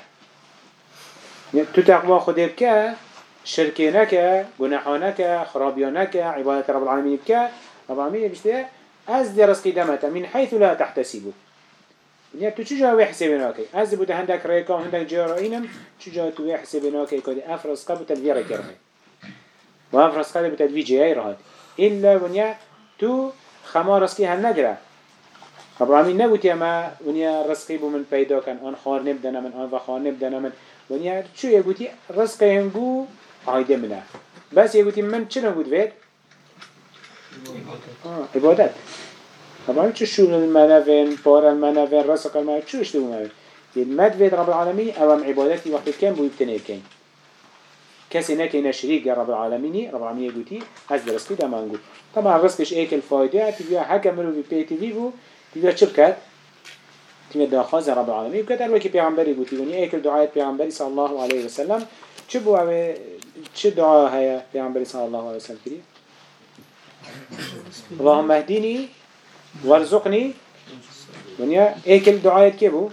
يعني تو تقوى خده بك شركي نكا گناحا نكا خرابيا نكا عبادة رب العالمين بك رب العالمين بشته از دي رزقي دمتا من حيث لا تحتسبه. يعني تو چجا وي حسابي ناكي از بوده هندك ريكا هندك جيرائينم چجا تو وي حسابي ناكي كده افرز قبو تدوية ركره وافرز قبو تدوية جيهي رهد إلا ونيا تو خما رزقي هل نجره رب العالمين نبوت يا ما ونيا رزقي بو من پیدا كان آن خار نبدنا من آن وخار نبدنا من ونيا شو يقولي رزقي هنگو عايده منه بس يقولي من چه فيد آه عبادت طبعا شو شو المنافين بار المنافين رزق المنافين شو اشتبه منافين المد فيد رب العالمين اوام عبادتي وقت كان بو يبتنه كين كسي نكي نشريك رب العالمين رب العالمين يقولي هز رزقي ده ما نقول طبعا رزقش ايك الفايدة تبيا حكا منو في بي تي في بو. تبيا بكت تبيا داخاز رب العالمين بكت الوكي پیغمبری بودی ونی ایکل دعایت پیغمبری صلی الله علیه وسلم. چه بو اوه؟ چه دعا هيا پیغمبری صلی الله علیه وسلم کری اللهم اهديني وارزقني ونيا ايكل دعایت که بو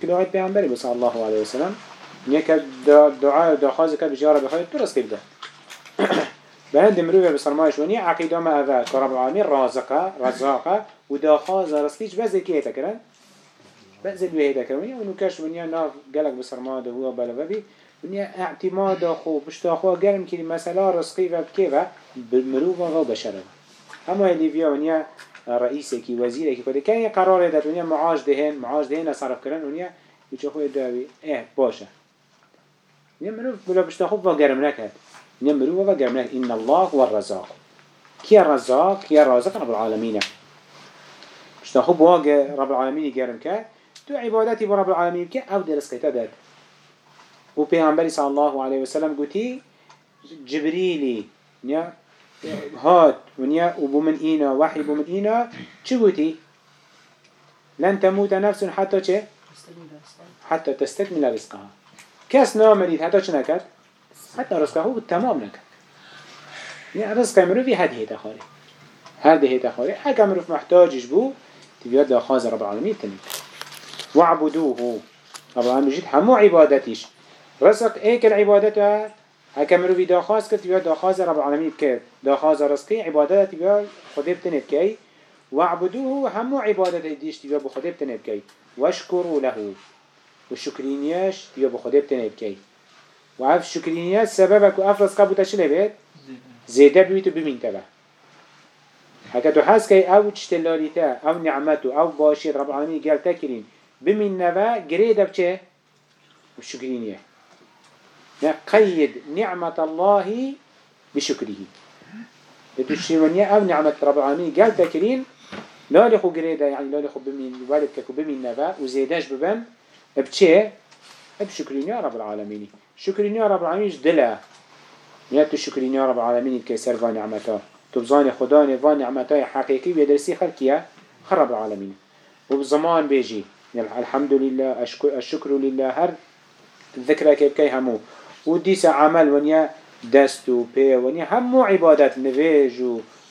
که دعایت پیغمبری بو صلی الله علیه وسلم. ونيا که دعا داخاز که بجارة بخواهد درست کرده بهند مروه بسرمایش ونيا عقیده ما اوه که رب العالمین رازقة رزاقة و داخاز رزقیش بزر که تکرن بنزل بيه هيدا كرمية ونكاش ونيا ناف قلق بسرماده هو بلببي ونيا اعتماد خو بشتا خو قرم كلي مسألة رزقي وبكيفة بالمروفة غو بشرة. أما اللي فيها ونيا رئيسي كي وزيري كي كده كان قرار دات ونيا معاش دهن معاش دهن صرف كرن ونيا يجي خو يداوي إيه باشا ونيا مروف بلا بشتا خو وقرم نكهد ونيا مروفة وقرم نكهد إن الله هو الرزاق كي الرزاق كي الرازق رب العالمين بشتا خو بواقع رب العالمين يقرم كهد تو عبادتي برب العالمين بك أو درس قيتا و پیغمبری صلی الله علیه وسلم گوتی جبریلی نیا هات ونيا وبو من إينا وحي بو من إينا چه لن تموت نفس حتى چه؟ حتى تستكمل رزقها. كاس نامريد حتى چه نكت حتى رزقه تمام نكت يعني رزق مروفي هاد هيتا خالي هاد هيتا خالي حكا مروف محتاجش بو تبياد لخاز رب العالمين تنين وعبدوه. رب العالمين جيد همو عبادتيش رزق ايك العبادة هكا مروفي داخاز كت تبياد داخاز رب العالمين بكير داخاز رزقي عبادة تبياد خديب تنين بكي وعبدوه همو عبادة ديش تبياد بخديب تنين بكي واشكروا له. والشكرينياش تبياد بخديب تنين بكي وعف شكرينياش سببك وافرز قبو تشلي بيت زيده بيتو بمين تبع هكا تو حس كي أو تشتلاليتا أو نعمتو أو باشيت رب العالمين قال تكرين بمين نبا قريدا بچه بشكرينيه قيد نعمة الله بشكره. بتشيرونيا أو نعمة رب العالمين. قال تكرين لا لخو قريدا يعني لا لخو بمين والدك بمين نبا وزيداش ببن بچه بشكرينيا رب العالمين. شكرينيا رب العالمين دلا نيات الشكرين يا رب العالمين كسر فان نعمته تبزاني خداني فان نعمته حقيقي بيدرسي خلقيا خرب العالمين. وبزمان بيجي. الحمد لله الشكر لله هر ذكرك بكي همو وديس عمل ونيا دستو بي ونيا همو عبادات نفيج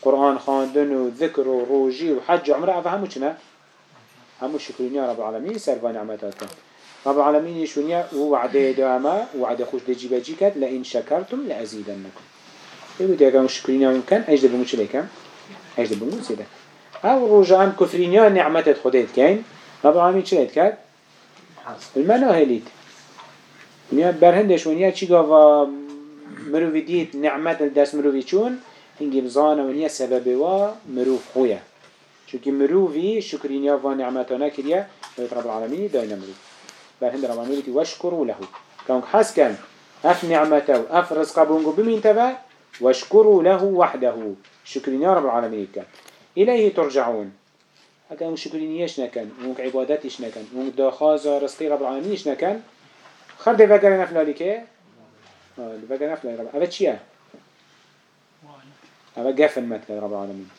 قرآن خاندن وذكر وروجي وحج وعمره همو چنا همو شكرين يا رب العالمين سر فان نعمته رب العالمين يشونيا وعده داما وعده خوش دجي بجيكت لئن شكرتم لأزيدنكم يقول يا كم شكرين ممكن أجد بموش ليكم أجد بموش سيدا أو رجعان كفرينيا نعمة خديت كين رب العالمين شليت كات المناهليت ونيا برهندش ونيا چي قاوا مروفي ديت نعمة الدرس مروفي چون؟ هنجي بزانا ونيا سبب وا مروف خويا چونكي مروفي شكرينيا ونعمتنا كريا رب العالمين داينا مروف. برهند رمانوي تي واشكروا له. كونك حس كان اف نعمته اف رزق بونغو بمين تبا واشكروا له وحده. شكرين يا رب العالمين كان إليه ترجعون. هكذا شكرين يش نكن مونك عبادتش نكن مونك داخازة رزقي رب العالمين يش خرد فقر نفلا كي آه فقر نفلا رب أبا چيا أبا قفن مثل رب العالمين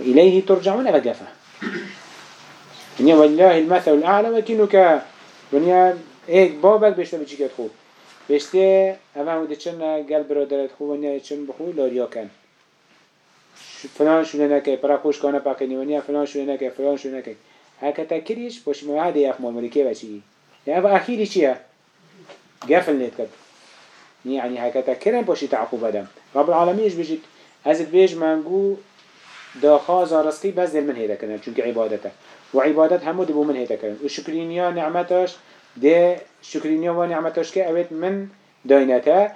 إليه ترجعون أبا قفن ونیا والله المثل الأعلى كا ونیا ایک بابک بشته بچی کت خوب بشته اما هوده چن قلب برادرت خوب ونیا چن بخو لاریا کن فلان شونه نکه پرا خوش کانه پاکنی ونیا فلان شونه نکه فلان شونه نکه هکا تکریش باش موعد یخ مال ملکه بچی. يعني بأخيري شيء. قفل نيت يعني هكذا كرم باشي تعقوبة دم رب العالمين إيش بيجيت ازد بيج منقو داخاز رزقي بس دل من هيدا كنا چونك عبادته. وعبادت همو دبو من هيدا كنا. وشكرينيا نعمتاش ده شكرينيا ونعمتاش كأويت من داينته.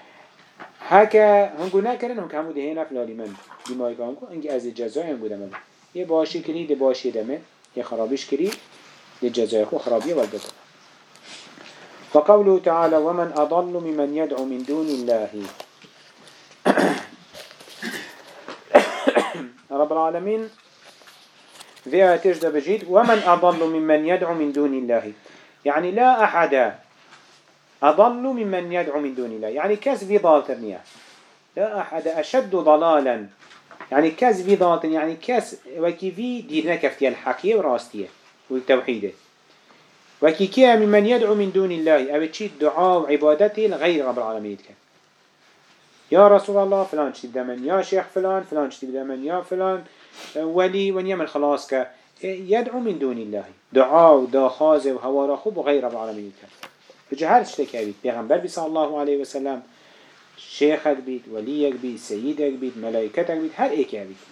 هكا هنگو نکردن كانوا همو دهینا فلالی من. دیمایی که هنگو از جزای هم بودم یه باشی کری ده باشی دمه. یه خرابیش کری ده جزای خو فقوله تعالى ومن أضل ممن يدعو من دون الله. رب العالمين فيها تجد بجيد ومن أضل ممن يدعو من دون الله. يعني لا أحد أضل ممن يدعو من دون الله. يعني كز في ضال ترنية لا أحد أشد ضلالا. يعني كز في ضال يعني كز وكي في دينك كفتيا الحقية وراستية والتوحيد. وكي كيا ممن يدعو من دون الله أو تشيد دعاء وعبادته لغير رب العالمين كان يا رسول الله فلان شتي دمن يا شيخ فلان فلان شتي دمن يا فلان ولي ونيمن خلاص ك يدعو من دون الله. دعاء وداخاز وهوارا خوب وغير رب العالمين كان بجهر شتك بيت بيغمبر بي صلى الله عليه وسلم شيخك بيت وليك بيت سيدك بيت ملائكتك بيت هر ايك بيت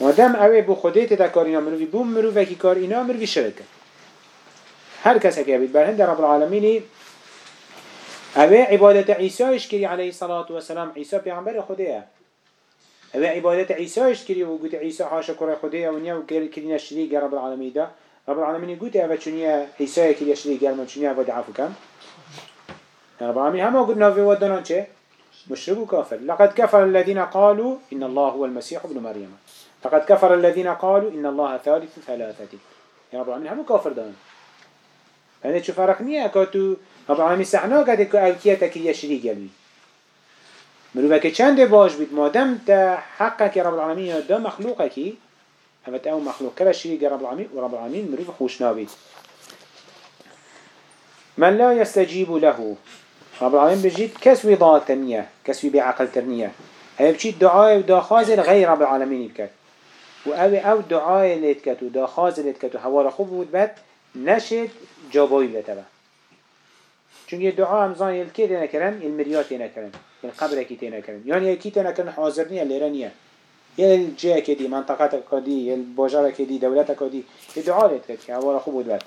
ودم اوه بو خودت دا كارينا مروفي بو مروفه كي كارينا مروفي شركه هر كسك بيت برهند رب العالمين اوه عبادت عيسى اشكري عليه الصلاة والسلام عيسى بيغمبر خده اوه عبادت عيسى اشكري وقلت عيسى حاشا كره خده ونيا وكرينا الشريك رب العالمين ده رب العالمين قلت اوه چونيا عيسى كريا الشريك من چونيا اوه دعفو كم رب العالمين هما قلنا في چه؟ مشرك وكافر لقد كفر الذين قالوا إن الله هو المسيح ابن مريم لقد كفر الذين قالوا إن الله ثالث ثلاثة يا رب العالمين هم كافر دان يعني شو فرق نية كاتو رب العالمين سحنا قد كو أوكيا تكريا شريك يلوي. مروفك چند باش بيت؟ مادم تا حقك رب العالمين دا مخلوقك همت أو مخلوق كلا شريك رب العالمين ورب العالمين مروف خوشنا بيت. من لا يستجيب له. رب العالمين بجيت كسوي ضال تنية كسوي بعقل تنية هي بجيت دعاء وداخاز غير رب العالمين بكت. وأو أو دعاء اللي تكت وداخاز اللي تكت وحوار خوب ودبت نشد جابوي لتبه چونکه دعا هم زان یل کی دینا کرن یل مریات دینا کرن یل قبر کی دینا کرن یعنی یکی دینا کرن حاضر نیه لیره نیه. یل جه کدی منطقه کدی یل باجار کدی دولت کدی یه دعا لیت کرد که هوا خوب بود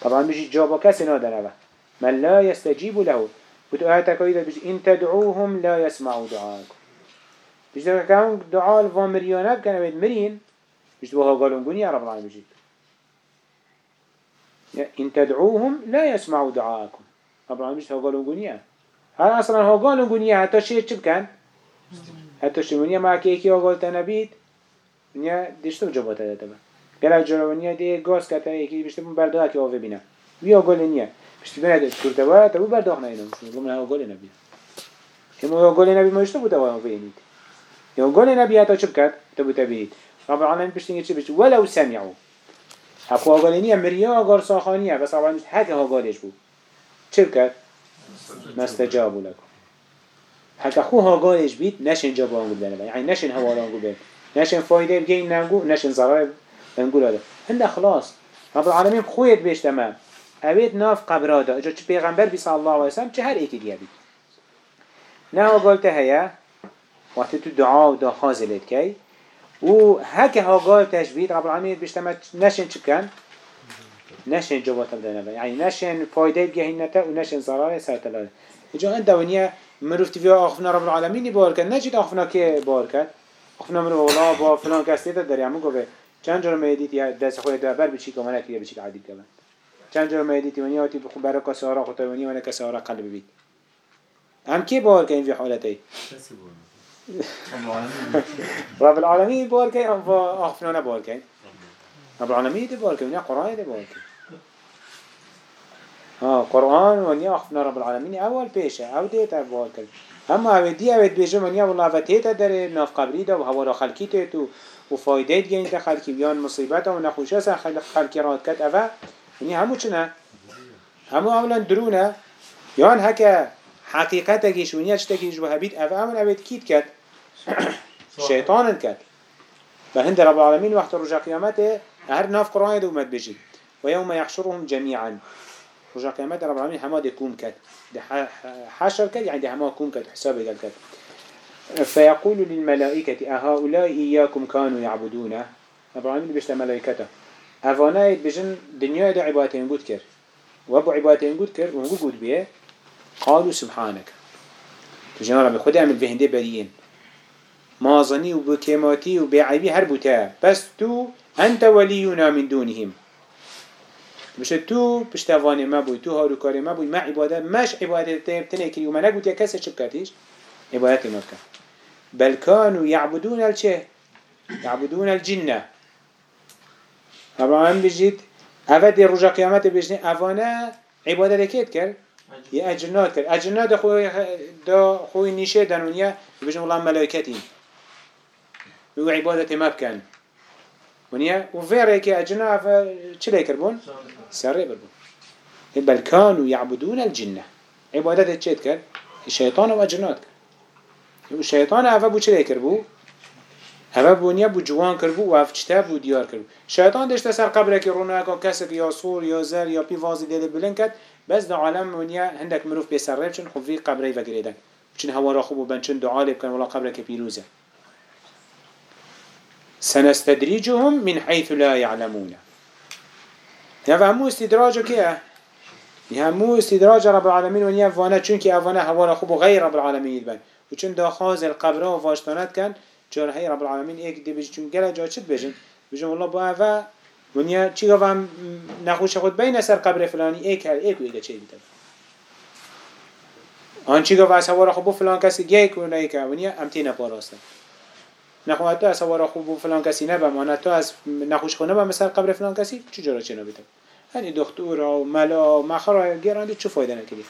طبعا بيجي جوابا كسي نادنا من لا يستجيب له. بتو آياتا كويدا بيجي إن تدعوهم لا يسمعوا دعاءكم بيجي كان دعاء الفامريونات كان بيد مرين بيجي وها قالوا قوني يا رب العالمين بيجي إن تدعوهم لا يسمعوا دعاءكم. العالمين بيجي قالوا قوني هل أصلا هو قالوا قوني حتى شيء چب كان؟ حتى شيء منيا ما كيكي وقالت نبيت؟ منيا ديشتو جبهة تدتبه گله جراونیه دی گاز کتا یکی بیشتر من برداخت که آوه بینه ویا گل نیه بیشتر بینه کرده و تا بو برداخت نینم من ها گل نبی هم ها گل نبی ما اشتو بوده و آوه اینید یا گل نبی حتی چه بکرد تا بوده بینید رب العالمین بیشتر چه بیشتر ولو سمعوا. هفو آگالینیه مریا آگار ساخانیه بس اولا حق آگالش بود چه کرد؟ مستجابو لکن حق اخو آگالش بید نشن جا با آنگو بدنه یعنی نشن هوا آنگو بدنه نشن فایده بگه این ننگو نشن ضرار بنگو لاده هنده خلاص رب العالمین خویت بیشت من اوید ناف قبراده اجا چه پیغمبر بی الله علیه چه هر ایکی دیگه بید نه آگالته هیا وقتی تو دعا و دا خازلت که و هک هاگار تجوید رب العالمین بیشتر نشن چکن نشن جوات نشین يعني نشن فايده و ونشن ضرر ساتلاله اجا انت ونيا مروفتي في اخفنا رب کرد. بارك نجد که بار کرد؟ اخفنا مرو ولا با فلان كاسيته در يمو گوه چند جور ميديت تی دست خو ده بر بچي كمان که عادی که كمان چند جور ميديت ونيا تی بخو برا كسارا خو تو ونيا ولا كسارا قلب بید هم کی بارك این في حالتي رب العالمين باركي أم أخفنانا که. رب العالمين دي و نیا قرآن ده بار که. ها قرآن و نیا أخفنا رب العالمين پیشه او دیتا بار که. اما او دی او بیجه منیا والله و تیتا داره ناف قبری دا و هوا را خلکی تیتو و فایده دیگه تا خلکی بیان مصیبت و نخوشه سن خلکی راد کت او اینی همو چنه؟ همو اولا درونه یان هکه حقیقت اگیش و نیچ تکیش و هبید اوه امن اوید کیت کت؟ شیطان کد و هند رب العالمین وقت رجا قیامته هر ناف قرآن دو مد بجید. و یوم یحشرهم جميعا رجا قیامت رب العالمین همه ده کوم کد ده حشر کد یعنی ده همه کوم کد حساب کد فيقول للملائكة أهؤلاء إياكم كانوا يعبدون إبراهيم بيشت ملائكته أفانا بجن دنيا دا عبادتين قد كر وابو عبادتين قد كر ونقول قد بيه قالوا سبحانك تجنا ربي خد اعمل بهندي بريين مازني وبكيماتي وبعيبي هربوتا بس تو أنت ولينا من دونهم. مش تو بشتواني ما بوي تو هارو كاري ما بوي ما عبادة مش عبادة تنكري وما نقول يا كسر شبكاتيش عبادتي ما كان بل كانوا يعبدون الشيء يعبدون الجنة أبراهيم بجيت أفاد رجع قيامته بجني أفانا عبادة لكيت كر يا أجنات كر أجنات خوي دا خوي نيشة دنونيا بجن الله ملائكتين بيقول عبادة ما بكان. ونيا وفيرك أجنات فشلي كربون؟ سري بربون بل كانوا يعبدون الجنة. عبادة تشيت كر الشيطان وأجنات كر شیطان اوه بو چه کرد بو؟ بونیا بو جوان کرد بو و اف چته بو دیار کرد شیطان دشته سر قبره که رونه اکا کسی یا صور یا زر یا پی وازی دیده بلند کد بس در عالم ونیا هندک مروف بی سر ریب چون خوفی قبره و گریدن چون هوا را خوب بن چون دعا لیب کن ولا قبره که پیروزه. سنستدريجهم من حيث لا يعلمون يعني همو استدراجه كيه همو استدراج رب العالمين ونيا فانا چونك افانا هوانا خوب غير رب العالمين يدبن و چون داخاز القبره و واشتانت کن جار هی رب العالمین ایک دی بجی چون گله جا چت بجن بجن والله با اوه ونیا چی گفتم نخوش خود بین سر قبر فلانی ایک هر ایک و ایک چه بیتن آن گفت از هوا خوب فلان کسی گیک و نیک ونیا امتینه پاراستن نخواهد تو از سوار خوب و فلان کسی نبم تو از نخوش خونه بم قبر فلان کسی چه جرا چنا بیتم هنی و ملا و مخرا گراندی چه فایده نکردی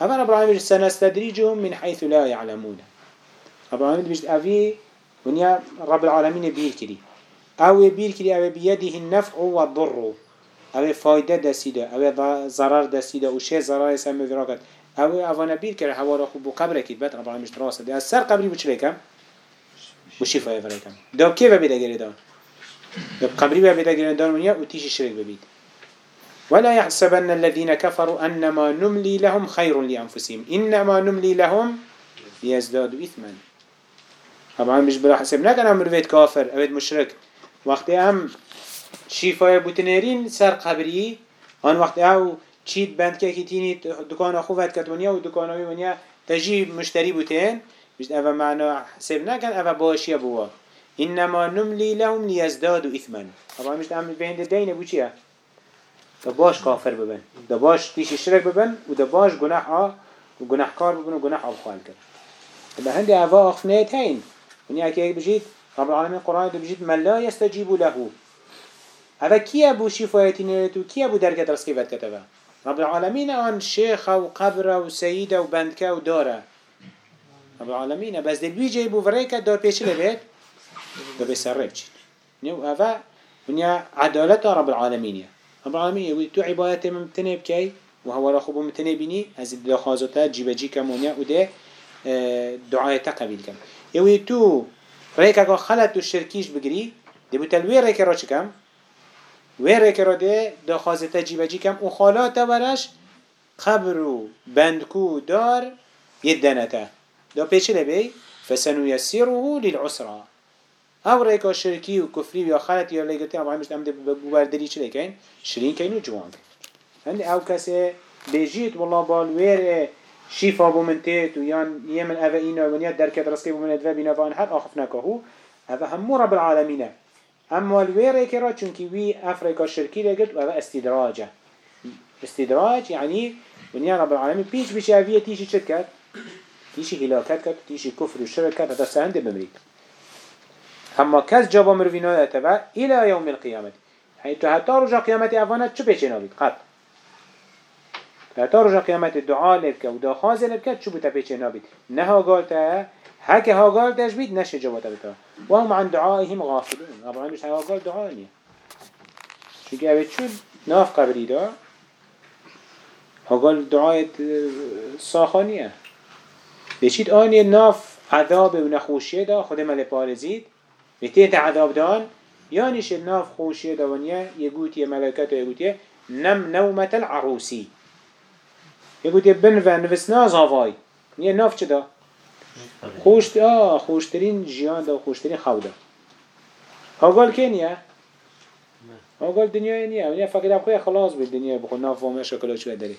اول ابراهیم بیش سنستدریجهم من حيث لا يعلمون ابراهیم بیش اوی ونیا رب العالمین بیر کردی. او بیر کردی او بیده النفع و الضر. او فایده دستیده او ضرر دستیده و شه ضرر سمه وراکت. او اوانه بیر کرد هوا را خوب و قبر کرد. بعد ابراهیم بیش راسته از سر قبری بچه بچليكم بشفاء فريكم دو كيف بيدا جري دان دو قبري بيدا جري دان ونيا وتيجي شرك ببيت ولا يحسبن الذين كفروا أنما نملي لهم خير لأنفسهم. إنما نملي لهم ليزدادوا إثما. طبعا مش بلا حسب نكن أمر بيت كافر أبيت مشرك وقت أم شفاء بوتنيرين سر قبري آن وقت أو چیت بند که کتینی دکان خوبت کت ونیا و تجی مشتری بوتين مش أفا معنى حسب نكن أفا باشيا بوا إنما نملي لهم ليزدادوا إثما طبعا مش أمر بين الدين بو چيا دباش كافر ببن دباش تيش شرك ببن ودباش جناح آ وجناح كار ببن وجناح أبو خال كر طبعا هندي أفا أخنيت هين ونيا كي بجيت رب العالمين القرآن بجيت من لا يستجيب له هذا كي أبو شفايتي نيرتو كي أبو درجة رسكيفت كتبه رب العالمين أن شيخة وقبرة وسيدة وبندكة ودارة رب العالمين بس دل بيجي بو فريكة دار بيش لبيت دار بيسرب جيت نيو أفا ونيا عدالة رب العالمين رب العالمين يقول تو عبادة ممتنه بكي وهو رخوب ممتنه بني از دخازتا جيبا جي كمونيا وده دعاية قبيل كم يقول تو ريكا خلط الشركيش بقري دي بتلوي ريكا را چكم وی رکر ده دا خازتا جیبا جی کم. و خالات ورش قبر و بندکو دار یدنتا دا پیچه لبی فسنو یسیره للعسرا أو ریکا شرکی و کفری و یا خالت یا لیگتی هم همشت امده ببردلی چه لیکن شرین کین و جوان هند أو کسی بجید والله بالویر شیفا بومنتیت و یان یمن اوه اینا و نیت درکت رسکی بومنت و بینا فان حد آخف نکهو اوه همو رب العالمینه اما الويرة كرا چونكي وي افريقا شركي لقد و استدراجة استدراج يعني ونيا رب العالمين بيش بيش اوية تيشي چد تیشی هلاکت کرد تیشی کفر و شرک کرد حتی سهنده بمرید. هما کس جابا مروینا اتبع الى یوم القیامت. یعنی حتی حتی رجا قیامت افانت چو پیچه نابید؟ قط. حتی رجا قیامت دعا لبکه و دخواز لبکه چو بوتا پیچه نابید؟ نه ها گالتا هک ها گالتش بید نشه جابتا بتا و هم عن دعایهم غافلون. اما همیش ها گال دعا نیه چونکه اوه چون ناف قبری دا ها گال دعایت ساخانیه. دشید آنی ناف عذاب و نخوشی دا خود مل پارزید. به تیت عذاب دان. یانیش ناف خوشی دا ونیا یگوتی ملکت و یگوتی نم نومت العروسی. یگوتی بن و نوسنا زاوای نیه ناف چه دا؟ خوشت آه خوشترین جیان دا و خوشترین خود دا. هاگال که نیه هاگال دنیا نیه و نیه فکر خوی خلاص به دنیا بخون ناف و مشکلاش داری.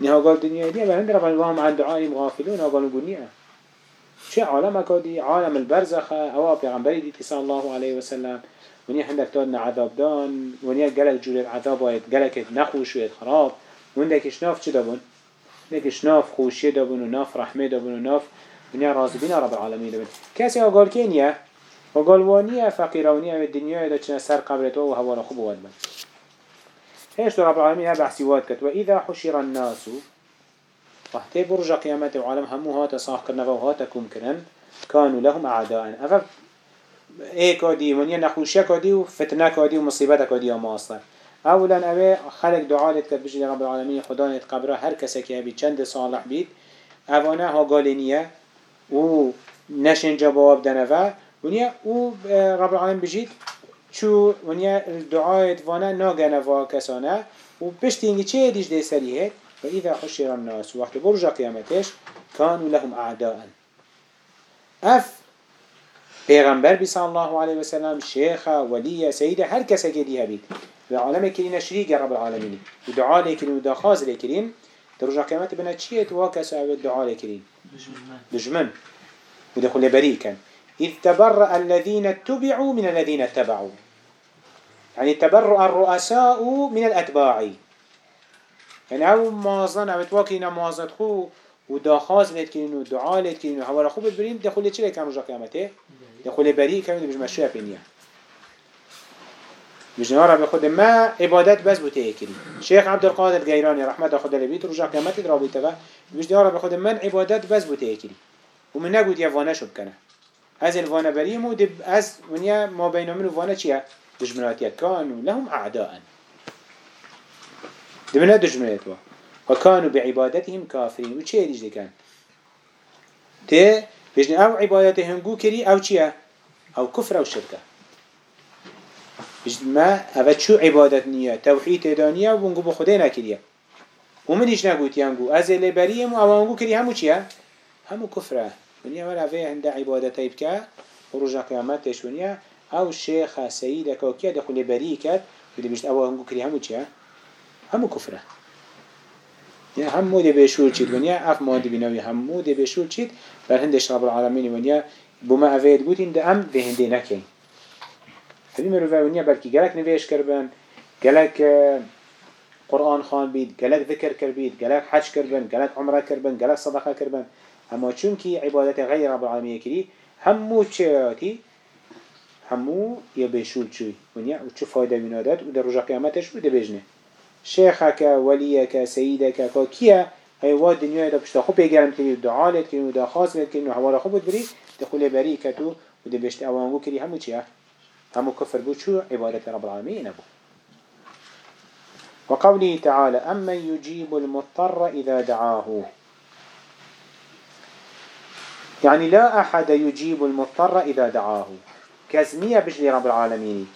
داری نه هاگال دنیای نیه بلند رفع وهم عن دعائهم غافلون هاگال نقول نیه چه عالم اکادی عالم البرزخ. أو پیغمبری دیتی صلی الله علیه و سلم ونیا هندک دادن عذاب دان ونیا گلک جور عذاب باید گلک نخوش و خراب. وندکش ناف چه دابون؟ نکش ناف خوشی دابون و ناف رحمه دابون و ناف دنیا راضی بین رب العالمین بین کسی آگال کنیه آگال وانیه فقیرانیه و دنیا دا چنه سر قبرت و هوا خوب واد هیش رب العالمین ها بحثی واد کد و اذا حشر الناس وقتی برج قیامت و عالم همو هات صاح کرن و هات کم کرن كانوا لهم أعداء. أفا إيه كادي ونيا نخوشيا كادي وفتنة كادي ومصيبة كادي وما أصلا أولا أبي خلق دعاء لتكت بجي رب العالمين خدا نتقبره هر كسك يبي چند صالح بيت أفانا ها قالينية و نشن جواب دنفا ونیا أو رب العالمین بجید چو ونیا دعایت وأنا ناگنوا کسانه. و پشت اینگی چه دیش دی سریه؟ و ایذا حشر الناس وقت برجا قیامتش كانوا لهم اعداء اف پیغمبر بی صلی الله علیه وسلم شیخ ولی سیده هر کسی که دیها بید. و عالم کرین شریک رب العالمین و دعا لیکرین و دخواز لیکرین در رجا قیامت بنا چیه؟ تو کسی دعا لیکرین دجمن ودخل بريكا إذ تبرأ الذين اتبعوا من الذين اتبعوا. يعني تبرأ الرؤساء من الأتباع. يعني أو مازن أو تواكينا مازن خو وداخاز كين ودعاء كين وحوالا خو ببرين دخل ليت شلي كان رجع قيامته دخل بريء كان مش مشروع بينيا مش نهار بخد ما عبادات بس بتأكل شيخ عبد القادر الجيراني رحمة الله خد لبيت رجع قيامته درابي تبع مش نهار بخد من عبادات بس بتأكل ومن نقول يفوانا شو بكنا از الفانا بريم ودب از ونيا ما بين من وفانا چيا دجمناتيا كانوا لهم أعداء. دمنا دجمناتوا وكانوا بعبادتهم كافرين. وچه ديش دي كان تي بجن أو عبادتهم قو كري أو چيا أو كفر أو شركة بجن ما اوه شو عبادت نية؟ توحيد دانية ونقو بخده نكريا ومن إيش نقول يانقو از بريم أو انقو كري همو چيا همو كفره. ونیا ولا في عند عبادتي بك ورجع قيامتش ونیا او شیخ سید کاکیه دخول بری کرد بده بیشت او همو کری همو چیه؟ همو کفره. یعنی همو ده بشور چید ونیا اف ماده بینوی همو ده بشور چید بر هندش رب العالمین ونیا بما اوید بودین ده ام به هنده نکن فبیم رو ونیا بلکی گلک نویش کربن گلک قرآن خان بید گلک ذکر کر بید گلک حج کربن گلک عمره کربن گلک صدقه کربن. اما چونکی عبادت غیر رب العالمین کری همو چیاتی؟ همو يبشول چوي ونيا وچو فايدة منادات وده رجا قيامتش وده بجنه شيخك وليك سيدك كيا هاي واد دنيا ده بشتا خو بيگرم كري ودعا لت كري وده خاص لت كري وحوالا خو بري دخول بريكتو وده بشت اوانگو كري همو چيا همو كفر بو چو عبادت رب العالمين ابو وقوله تعالى أمن يجيب المضطر إذا دعاه. يعني لا أحد يجيب المضطر إذا دعاه. كزنية بجلي رب العالمين.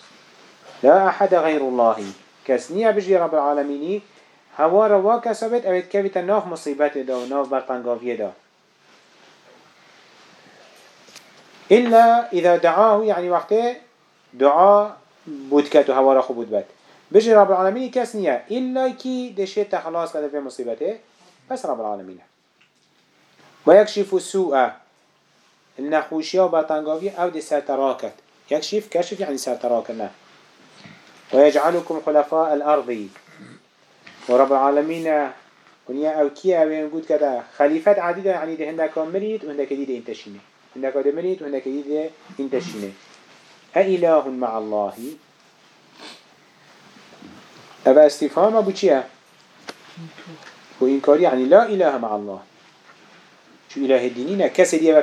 لا أحد غير الله. كزنية بجلي رب العالمين. هوا روا كسبت أبد كبت ناف مصيبات دا وناف برطنقافية دا. إلا إذا دعاه يعني وقته دعاء بودكت وهوا رخو بودبت بجي رب العالمين كسنية إلا كي دشيت خلاص كده في مصيبته بس رب العالمين. ويكشف السوء. النخوشية وبطنقاوية أو دي سرتراكت يكشف كشف يعني سرتراكنا ويجعلكم خلفاء الأرض. ورب العالمين ونيا أو كي أو كذا. خليفات عديدة يعني ده هندك مريد وهندك دي انتشينه هندك ده مريد وهندك دي انتشينه أإله مع الله. أبا استفهام أبو چيه وإنكار يعني لا إله مع الله. شو إله الدينينا كسي دي أبا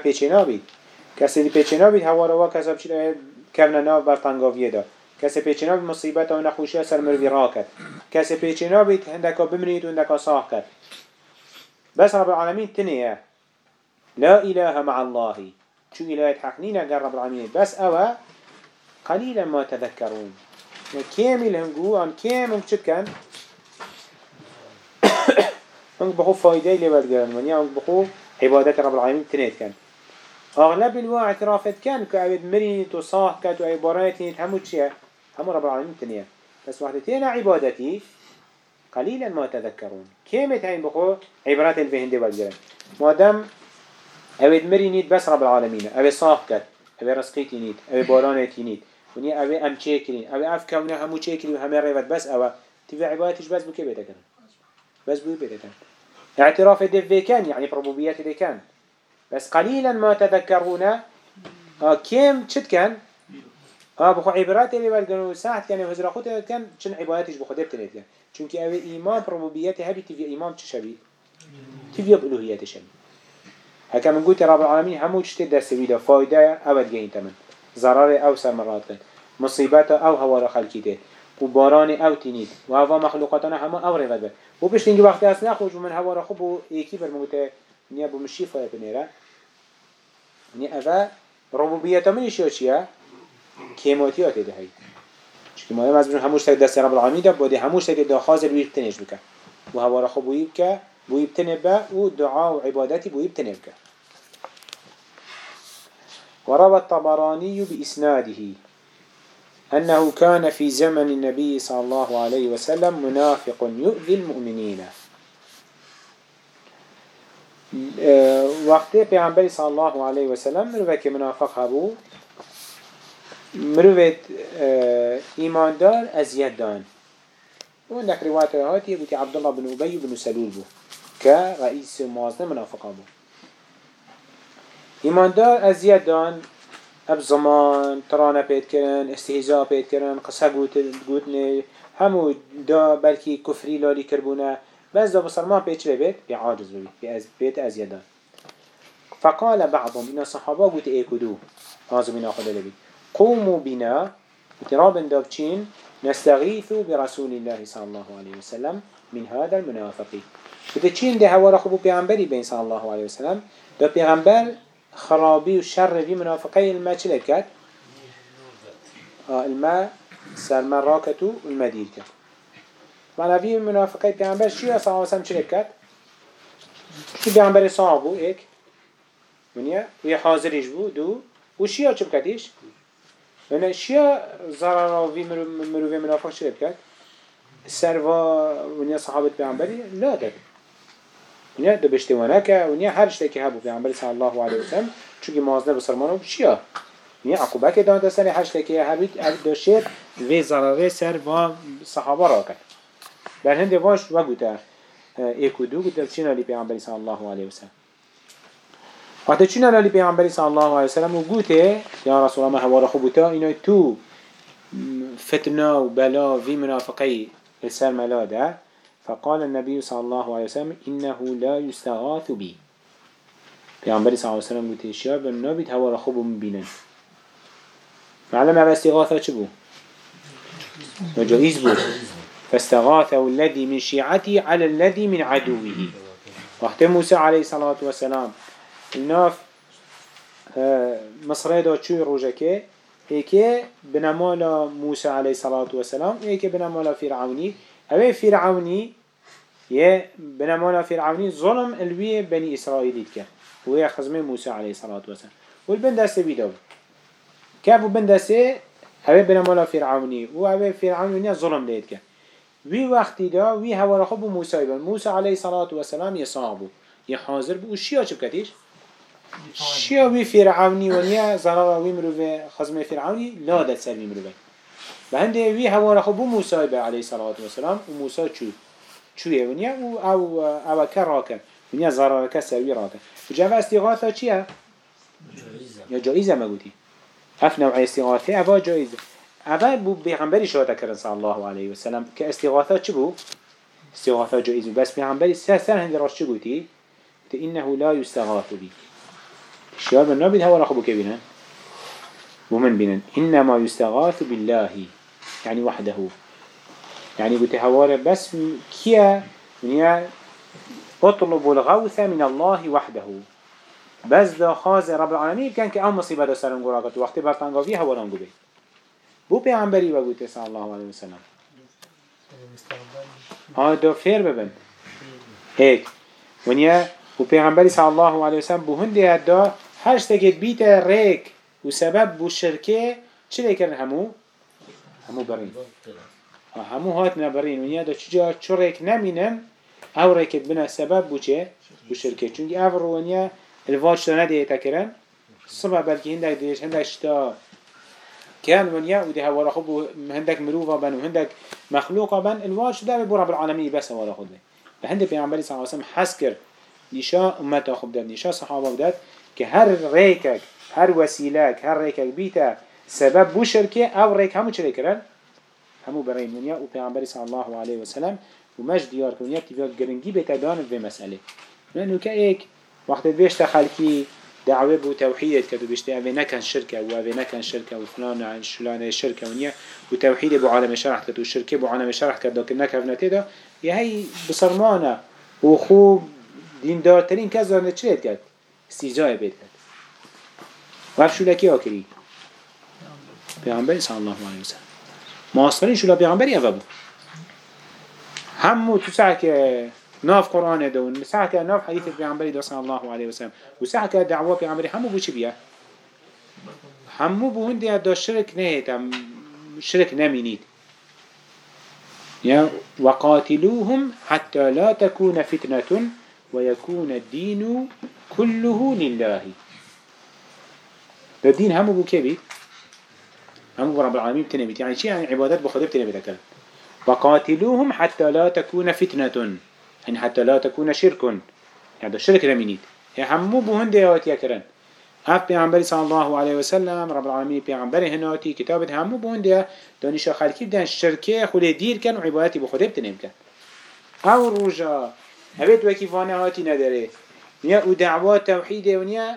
كسي دي بيچه نابید هوا روا كسب چه كمنا ناف برطنگاویه دا. کسی پیچه نابید مصیبت و نخوشی سر مروی را کد کسی پیچه نابید هندکا بمرید و هندکا صاح کد بس رب العالمين تنيا لا إله مع الله. شو إله حقنينا قال رب العالمين بس أوا قليلا ما تذكرون كامل هنقو عن كامل شد كان هنق بخو فايدة اللي بدقان من يعني بخو عبادات رب العالمين تنيت كان أغلب الوا اعترافت كان كعبد مريت وصاح كات وعبارات همو تشيا همو رب العالمين تنيا بس واحدة تينا عبادتي قليلا ما تذكرون. كيمت هين بخو عبارات الفهندي والجرن مادام أبد مرينيت بس رب العالمين أبد صاح كات أبد رزقيتي نيت أبد بارانتي نيت وني أبد أم تشيكرين أبد أف كونه همو تشيكرين وهمي ريفت بس أوا. تبع عبادتش بس بكي بيتكن. بس بو بيتكن. اعتراف دي كان يعني ربوبيات دي كان. بس قليلا ما تذكرون آه كم شد كان؟ آه بخو عبارات اللي بالجنو ساعة كان وزرا خود كان شن عباراتش بخو بتنيت كان. چونك أو إيمان ربوبيته هبي تبي إيمان تشبي تبي بألوهيته شبي. هكا من قلت رب العالمين همو تشتي درس بيدا فايدة أبد جهين تمن. ضرر أو سمرات كان مصيبات أو هوا خلقيته وباران أو تنيد وهذا مخلوقاتنا هما أو رغبة وبشتنجي وقت أسنا خوش من هوا رخبو إيكي برموته. نیا بو مشیفه بنیره نیا اوه ربوبیت منی شو؟ کیماتیات ده هی چون ما از بجون هموش تک دست رب العالمین ده بوده هموش تک ده خازر بوی بتنش بکن و هوا را خو بوی بکن بوی بتنه با و دعا و عبادتی بوی بتنه بکن وروى الطبراني بإسناده أنه كان في زمن النبي صلى الله عليه وسلم منافق يؤذي المؤمنين. وقتی پیامبر صلی الله علیه و سلم مروه که منافق هبو مروه ایماندار ازید دان. و اندک روایت هاتی بودی عبدالله بن ابی بن سلول بو که رئیس موازنه منافق هبو. ایماندار ازید دان اب زمان ترانه پید کرن استهزاء پید کرن قصه گوتن همو دا بلکی کفری لالی کربونه. بس دا بسرمان بيت چه بيت؟ بيعاجز بيت بيت أزيدان فقال بعضهم إن الصحابة قلت إيكدو هذا من أخذ لبي قوموا بنا اضطرابا دابتشين نستغيث برسول الله صلى الله عليه وسلم من هذا المنافقين بده چین ده هوا خوب پیغمبری بین صلی الله علیه وسلم ده پیغمبر خرابی و شر وی منافقه کرد؟ الماء سرما راکتو المدیر کرد. منافی نبی منافقه پیامبر شیر صلی الله علیه چه کرد؟ شی پیامبر صاحب یک منیا وی حاضریش بود دو و شیا چه بکدیش؟ من شیا زراراوی مروی منافق چه کرد؟ سر و منیا صحابت پیامبری نه داد منیا دو بشته ونکه منیا هر شته که هابو پیغمبر صلی الله علیه وسلم چونکه مازنه بسرمانه بسرمانو شیا یه عقوبه که دان دستن هشت که هبید داشت وی ضرره سر و صحابه را کرد بر هند واش و گوته. ایکو دو گوته. چین علی پیغمبری صلی الله علیه وسلم وقتی چین علی پیغمبری صلی الله علیه وسلم و گوته یا رسول الله هوا را خوبوتا اینا تو فتنه و بلا و منافقی السر ملاده. فقال النبي صلى الله عليه وسلم إنه لا يستغاث بي پیامبری صلی الله علیه و سلم گوته شیار به نبید هوا را خوب مبینن معلم او استغاثه چه بو؟ وجائز بو فاستغاثه الذي من شيعتي على الذي من عدوه. وقت موسى عليه الصلاة والسلام الناف مصر دا چوی روژه هيك بنمالا موسى عليه الصلاة والسلام هيك بنمالا فرعوني اوه فرعوني يه بنمالا فرعوني ظلم الوي بني إسرائيل كان وهي خزمه موسى عليه الصلاة والسلام. دسته بيدو كيف بن دسته اوه بنمالا فرعوني وهو فرعوني ظلم ليد كان وی وقتی دا وی هوا خب موسی بن. موسی علیه الصلاة والسلام یصابو یحاضر بو شیا چه بکتیش شیا وی فرعونی و نیا زرارا وی مروه خزم فرعونی لا داد سر وی مروه. به هنده وی هوا خب موسی به علیه الصلاة والسلام و موسی چو؟ چویه و نیا؟ او او او که راکن و نیا زرارا که سر وی راکن و جوه استغاثه چیه؟ یا جایزه مگوتی اف نوع استغاثه اوا جایزه. اول بو پیغمبری شهاده کردن صلی الله علیه و سلم که استغاثه چی بو؟ بس پیغمبری سه سر هنده راش چی گوتی؟ انه لا يستغاث بي شيار من نبيد هوا رخبو كبينا ومن بينا إنما يستغاث بالله. يعني وحده. يعني قلت هوارا بس كيا من اطلب الغوث من الله وحده. بس دا خاز رب العالمين كان كأم مصيبة دا سرن قراغت وقت برطنگاوي هوارا نقو بي بو پیغمبری و گوته صلی الله علیه وسلم ها دو فیر ببن. هيك ونیا و پیغمبری صلی الله علیه وسلم بو هندی دا هر شتكت بيت ريك وسبب بو شركه چه لكن همو؟ همو برين همو هات نبرين ونیا دا چجا چو ريك نمينن او ريكت بنا سبب بو چه؟ بو شركه چونك او روانيا الواج تا نديه تكرن صبح بلكي هندك ديش هندك شتا كان ونيا ودي هوا خب هندك مروفا بن وهندك مخلوقا بن الواج ده بو رب العالمين بس هوا خد بهند پیغمبر صلی الله علیه و سلم حس کرد نشا امت خوب داد نشا صحابة داد که هر ریکک هر وسیلک هر ریکک بیتا سبب بو شرکه أو ریک همو چلی کرن همو برای دنیا و پیامبری صلی الله علیه و سلم و مش دیار کنیا یک تیویات گرنگی بیتا دانت به مسئله لأنه که ایک وقت بیشت خلکی دعوه بو توحيد كدو بيشتي أبي نكن شركة وأبي نكن شركة وفلان عن شلان شركة ونيا وتوحيد بو عالم شرح كدو الشركة بو عالم شرح كدو كنك هفنته ده يهي بصرمانة وخو دين دار ترين كذا نتشريت كد استیزای بید کرد؟ و اف شولا کیا کری؟ پیغمبری صلی الله علیه وسلم ماسترین شولا پیغمبری اوه بود همو تو سعی که ناف قرآن سعی که ناف حدیث پیغمبری دو صلی الله علیه وسلم. و سعی که دعوة پیغمبری همو بو چی بیا؟ همو بو هندی دا شرک نهید شرک نمینید وقاتلوهم حتى لا تكون فتنة ويكون الدين كله لله. الدين همو بو كبير همو رب العالمين بتنبيت يعني شيء يعني عبادات بخدر بتنبيت أكل؟ وقاتلوهم حتى لا تكون فتنة. يعني حتى لا تكون شرك. يعني الشرك رمينيت همو بو هندي هاتي أكرن أف پیغمبر صلی الله علیه و سلم رب العالمین پیغمبر هناتی کتابت همو بونده دانش خلکی بدن شرکه خود دیر کن و عبادتی بخوده بتنیم کن. آو روژا هبت وکی وانه هاتی نداره. نیا و دعوا توحید ونیا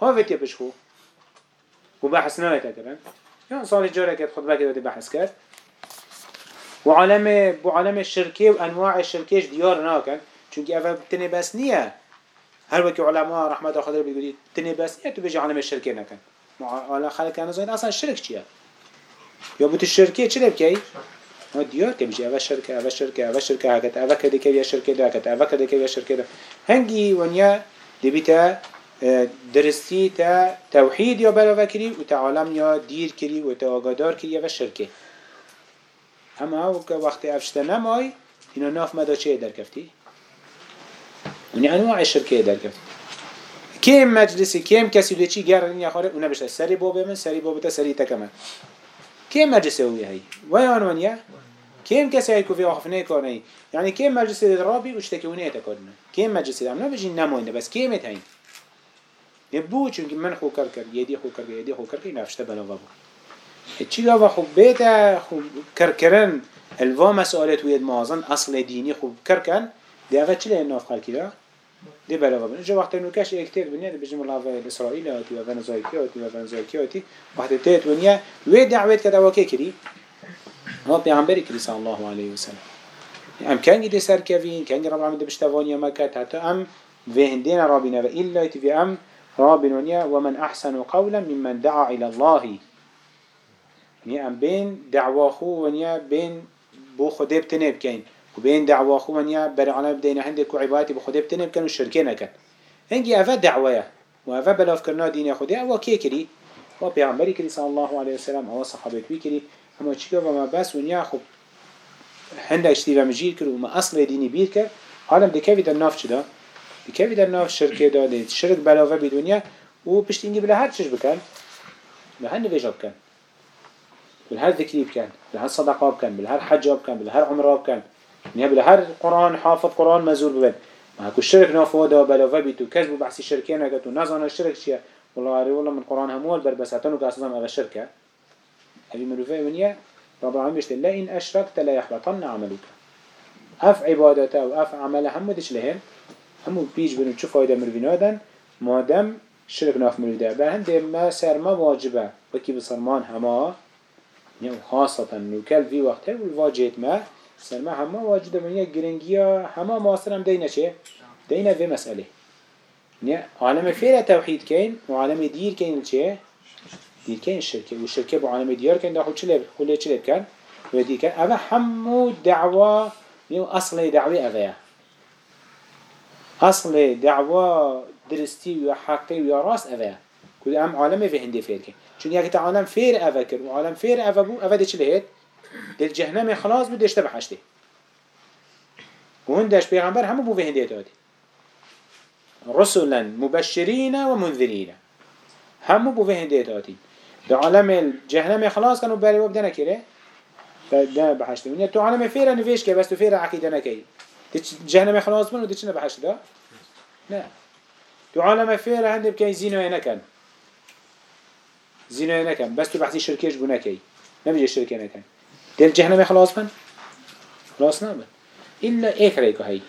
هافت بشخو. و بحث نهایت کردن یا صالح جاره کرد خطبه کرد بحث کرد. و عالم بو عالم الشركة و انواع الشركهش دیار ناکن. چونکه اول تنه بس نیه. هر وقت علماء رحمت خدا بيقولي تنه بس نیه تو بيجي عالم الشركة نکن. على خلق أنا زين أصلا الشرك چیه؟ یا بوت الشركة چه بکی ما که بيجي اول شركه اول شركه اول شركه هكذا اول كده كده شركه ده هكذا اول كده كده شركه ده هنگی ونیا دبیتا آه، درستی تا توحید یا بلا کری و تا عالم یا دیر کری و تا آگادار کری و شرکه. اما او که وقتی افشته نمای اینا ناف مدا چه در کفتی؟ ونی انواع شرکه در کفتی کم مجلسی کم کسی دوی چی گرن یا خاره بشه سری بابه من سری بابه تا سری تکمن کم مجلسی اوی هی ویان ونیا كم كسي هاي كوفي وقفنه كارنه يعني كم مجلس الرابي وشتكونه تكارنه كم مجلس الرابي بجي نماینده بس كم هين يبو چونك من خو كر كر يدي خو كر يدي خو كي نفشته بلا بابو چی گاوا خوب بیتا خوب کرکرن الوا مسئولت وید مازن اصل دینی خوب کرکن دی اوه چلی ناف خلکی دا؟ دی بلا بابن اینجا وقتی نوکش اکتیر بنیه دی بجم الله اسرائیل آتی و ونزایکی آتی و ونزایکی آتی وقتی تیت بنیه وی دعوت کد اوه که کری؟ ما پیغمبری کری صلی الله علیه وسلم ام کنگی دی سر کوین کنگی رب دی بشتوانی مکت حتی ام وهندین رابینه و ایلا تی ام رابنونيا ومن أحسن قولا ممن دعا إلى الله ام بين دعوا خو ونيا بين بو خده بتنب كين وبين دعوا خو ونيا برعنا بدينا عندك وعبادتي بو خده بتنب كان والشركين كان هنجي أفا دعوة. وأفا بلاف كرنا دين خده أو كي كري و پیغمبری کری صلی الله علیه وسلم أو صحابت بی کری. اما چیکار و ما بس ونیا خب هنده اشتی و مجیر کرد و ما اصل دینی بیر کرد. عالم دکوی در ناف چدا دکوی در ناف شرکه داده. شرک بلاوه بی دنیا و پشت اینگی بلا هر چش بکن. به هر نویجا بکن بالهر ذكري بكن بالهر صدقة بكن بالهر حج بكن بالهر عمرة بكن نيا بالهر قرآن حافظ قرآن مزور ببن. ما هكو الشرك نافودا بلا فبيتو كذب بحث الشركين هكتو نظن الشرك شيء والله أري والله من قرآن همول بربساتنو كأساسا هذا الشركة أبي مروفي ونيا رب العالمين بيشتل لا إن أشركت لا يحبطن عملك أف عبادته وأف عمله هم دش لهن. هم بيج بنو شو فايدة مروفينادن ما دام شرك ناف مروفي ده. بهند ما سر ما واجبه. وكي بصرمان هما يعني خاصة نوكل في وقته والواجهت ما سلمة هما واجد من يك جرينجيا هما ماصرم دينا شيء دينا في مسألة يعني عالم فيرة توحيد كين وعالم دير كين شيء دير كين الشركة والشركة بعالم ديار كين داخل شلب كل شلب كان ودي كان أما حمو دعوة يو أصل دعوة أذية أصل دعوة درستي وحقي وراس أذية كل أم عالم في هندي فير كين چون یک عالم فیر اوه کرد و عالم فیر اوه بو ده چه لهید؟ دل جهنم خلاص بود دشته بحشته و هندش پیغمبر همه بو هندیت دادی. رسولا مبشرین و منذرین. همه بو هندیت دادی. در عالم جهنم خلاص کنو بری و بدنه کره ده بحشته ونیا تو عالم فیر نویش که بس تو فیر عقیده نکی. جهنم خلاص بنو دی چه بحشته ده؟ نه. تو عالم فیر هنده بکی زینو نکن. زنا نکن. بس تو بحثی شرکش بو نکی. نمیشه شرکه نکن. دل جهنم خلاص بن؟ خلاص نبن. إلا إيك ريكو هاي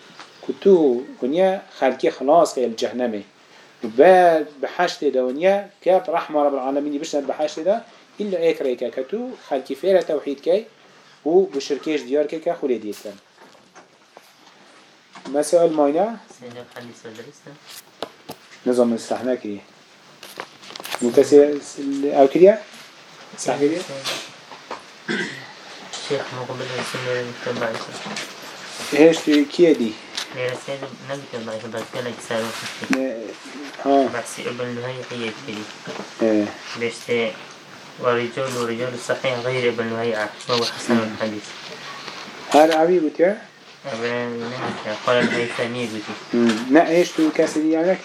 كتو ونيا خلقي خلاص في الجهنم وبعد بحشت دنيا كاب رحمة رب العالمين بشنا بحشت دا إلا إيك ريكا كتو خلقي فيرا توحيد كي وبشركيش ديار كي كخولي ديت كان مسائل ماينا نظام استحنا كي مو كسي أو كريا صح كريا شيخ مقبل السنة المتبع إيش كيا دي؟ سيد تبع بس قال لك سالو آه. بس ابن لهي هي كذي إيه. بس ورجال ورجال الصحيح غير ابن لهي وهو حسن الحديث. هذا عبي بوتيا ابن قال الهيثمي قلت نا إيش تو كاسي يعني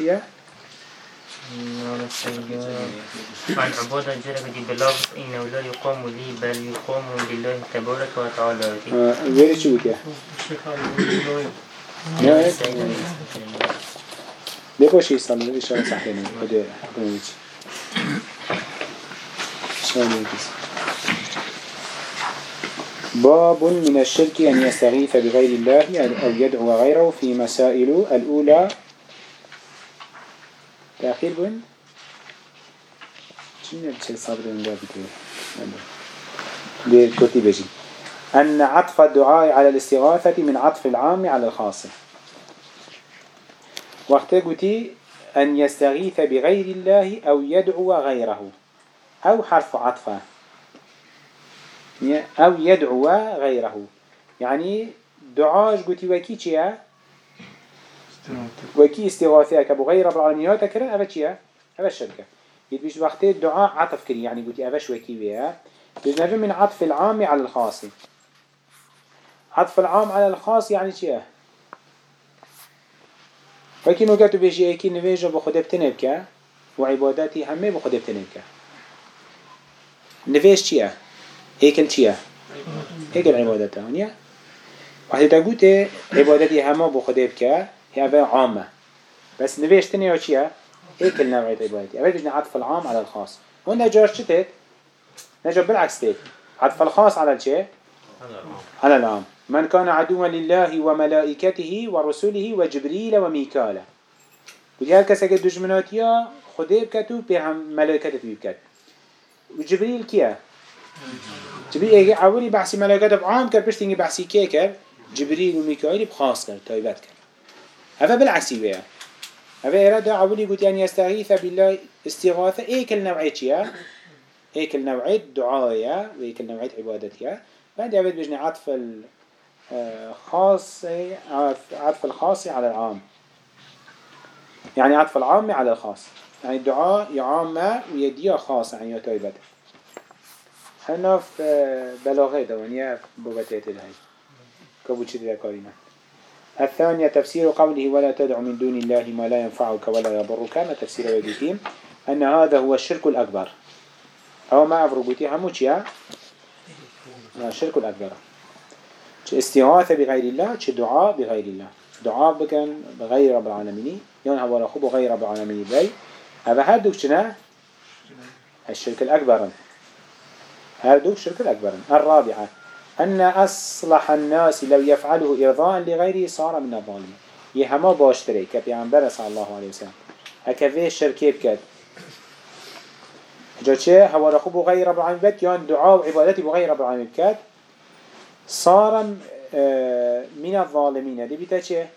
كيا عن عبادة جرب دي بلغز إنه لا يقام لي بل يقام لله تبارك وتعالى غير شو بك देखो شيء صار إن شاء الله صحيح بدي حكم وجه باب من الشرك أن يستغيث بغير الله أو يدعو غيره في مسائل الأولى أخير بون شنو بشي صبر ونجا بتوي بكتي بجي أن عطف الدعاء على الاستغاثة من عطف العام على الخاص وقت قلتي أن يستغيث بغير الله أو يدعو غيره أو حرف عطفه أو يدعو غيره يعني دعاش قلتي وكي وكي استغاثة كبو غير رب العالمين هاتا كرن أفا چيا أفا الشركة يتبش وقت الدعاء عطف كري يعني قلتي أفا شوكي بيها بجنبه من عطف العام على الخاص. عطف العام على الخاص يعني چيا وكي نوكاتو بيجي ايكي نواجه بخده بتنبكا وعباداتي همه بخده بتنبكا نواج چيا ايكل چيا ايكل عبادته ونيا وقتی تا گوته عبادتی همه بو خدا بکه هي عامة. بس نوشتني يا چيا هيك النوعية عبادتي أبدا بجنا عطف العام على الخاص. هون نجار شتت نجار بالعكس تيت عطف الخاص على الشيء على العام. من كان عدوا لله وملائكته ورسله وجبريل وميكالا ودي كسا قد دجمنات يا خده بكتو بهم ملائكته بكت وجبريل كيا جبريل اولي بحثي ملائكته بعام كر بشتيني بحثي كيه كر جبريل وميكائيل بخاص كر تايبات كر هذا بالعكس بيها هذا إرادة عولي قلت يعني يستغيث بالله استغاثة. إيك النوعية يا؟ إيك النوعية دعاية وإيك النوعية عبادتيا بعد يعبد بجني عطف الخاص عطف الخاص على العام. يعني عطف العام على الخاص. يعني الدعاء يعامة ويديا خاص يعني يتايبت هنا في بلاغة دوانية بوبتات الهي. كبوشي ذكارينا الثانية تفسير قوله ولا تدع من دون الله ما لا ينفعك ولا يضرك ما تفسير وديتين أن هذا هو الشرك الأكبر. أو ما أفرقوتي هموش يا الشرك الأكبر. استغاثة بغير الله دعاء بغير الله. دعاء بكن بغير رب العالمين يون هو رخو بغير رب العالمين بي. هذا هردوك شنا الشرك الأكبر. هردوك الشرك الأكبر. الرابعة أن أصلح الناس لو يفعله إرضاء لغيره صار من الظالمين. يهما باشتري كبيعنبر صلى الله عليه وسلم هكذا الشركة بكت جا چه؟ هوا رخو غير رب العالمين بكت يان دعاء وعبادتي بغير رب العالمين بكت صار آه، من الظالمين دي بيتا چه؟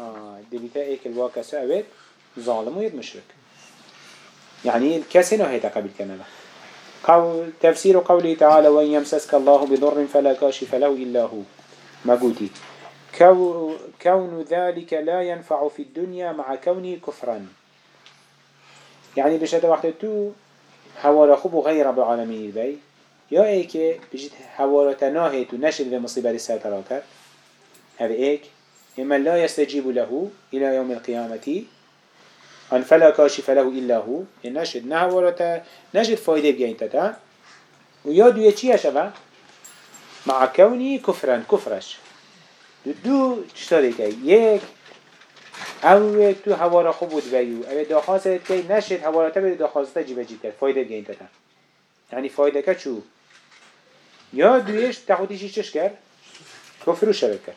آه دي بيتا ايك الواقع سأويت ظالم ويد مشرك يعني الكاسي هيتا قبل كنبه تفسير قوله تعالى وإن يمسسك الله بضر فلا كاشف له إلا هو ما قلتي؟ كون ذلك لا ينفع في الدنيا مع كونه كفرا. يعني بشهد وقت تو حوالة خب غير رب العالمين البي يا ايك بجد حوالة تناهت ونشد بمصيبة الساتراكات هذا ايك إما لا يستجيب له إلى يوم القيامة أن فلا كاشف له إلا هو. نشد نهورتا نجد فايدة بجين تتا ويادو يتشيه شبا مع كوني كفرا كفرش. دو دو تشتري كي؟ يك أو تو هوارا خوب بيو. أو داخواسته كي نشد هوارا تبه داخواسته جيبه جيب كد فايدة بجين تتا يعني فايدة كتشو يا دويش تاخديش چش كر كفر و شرك كر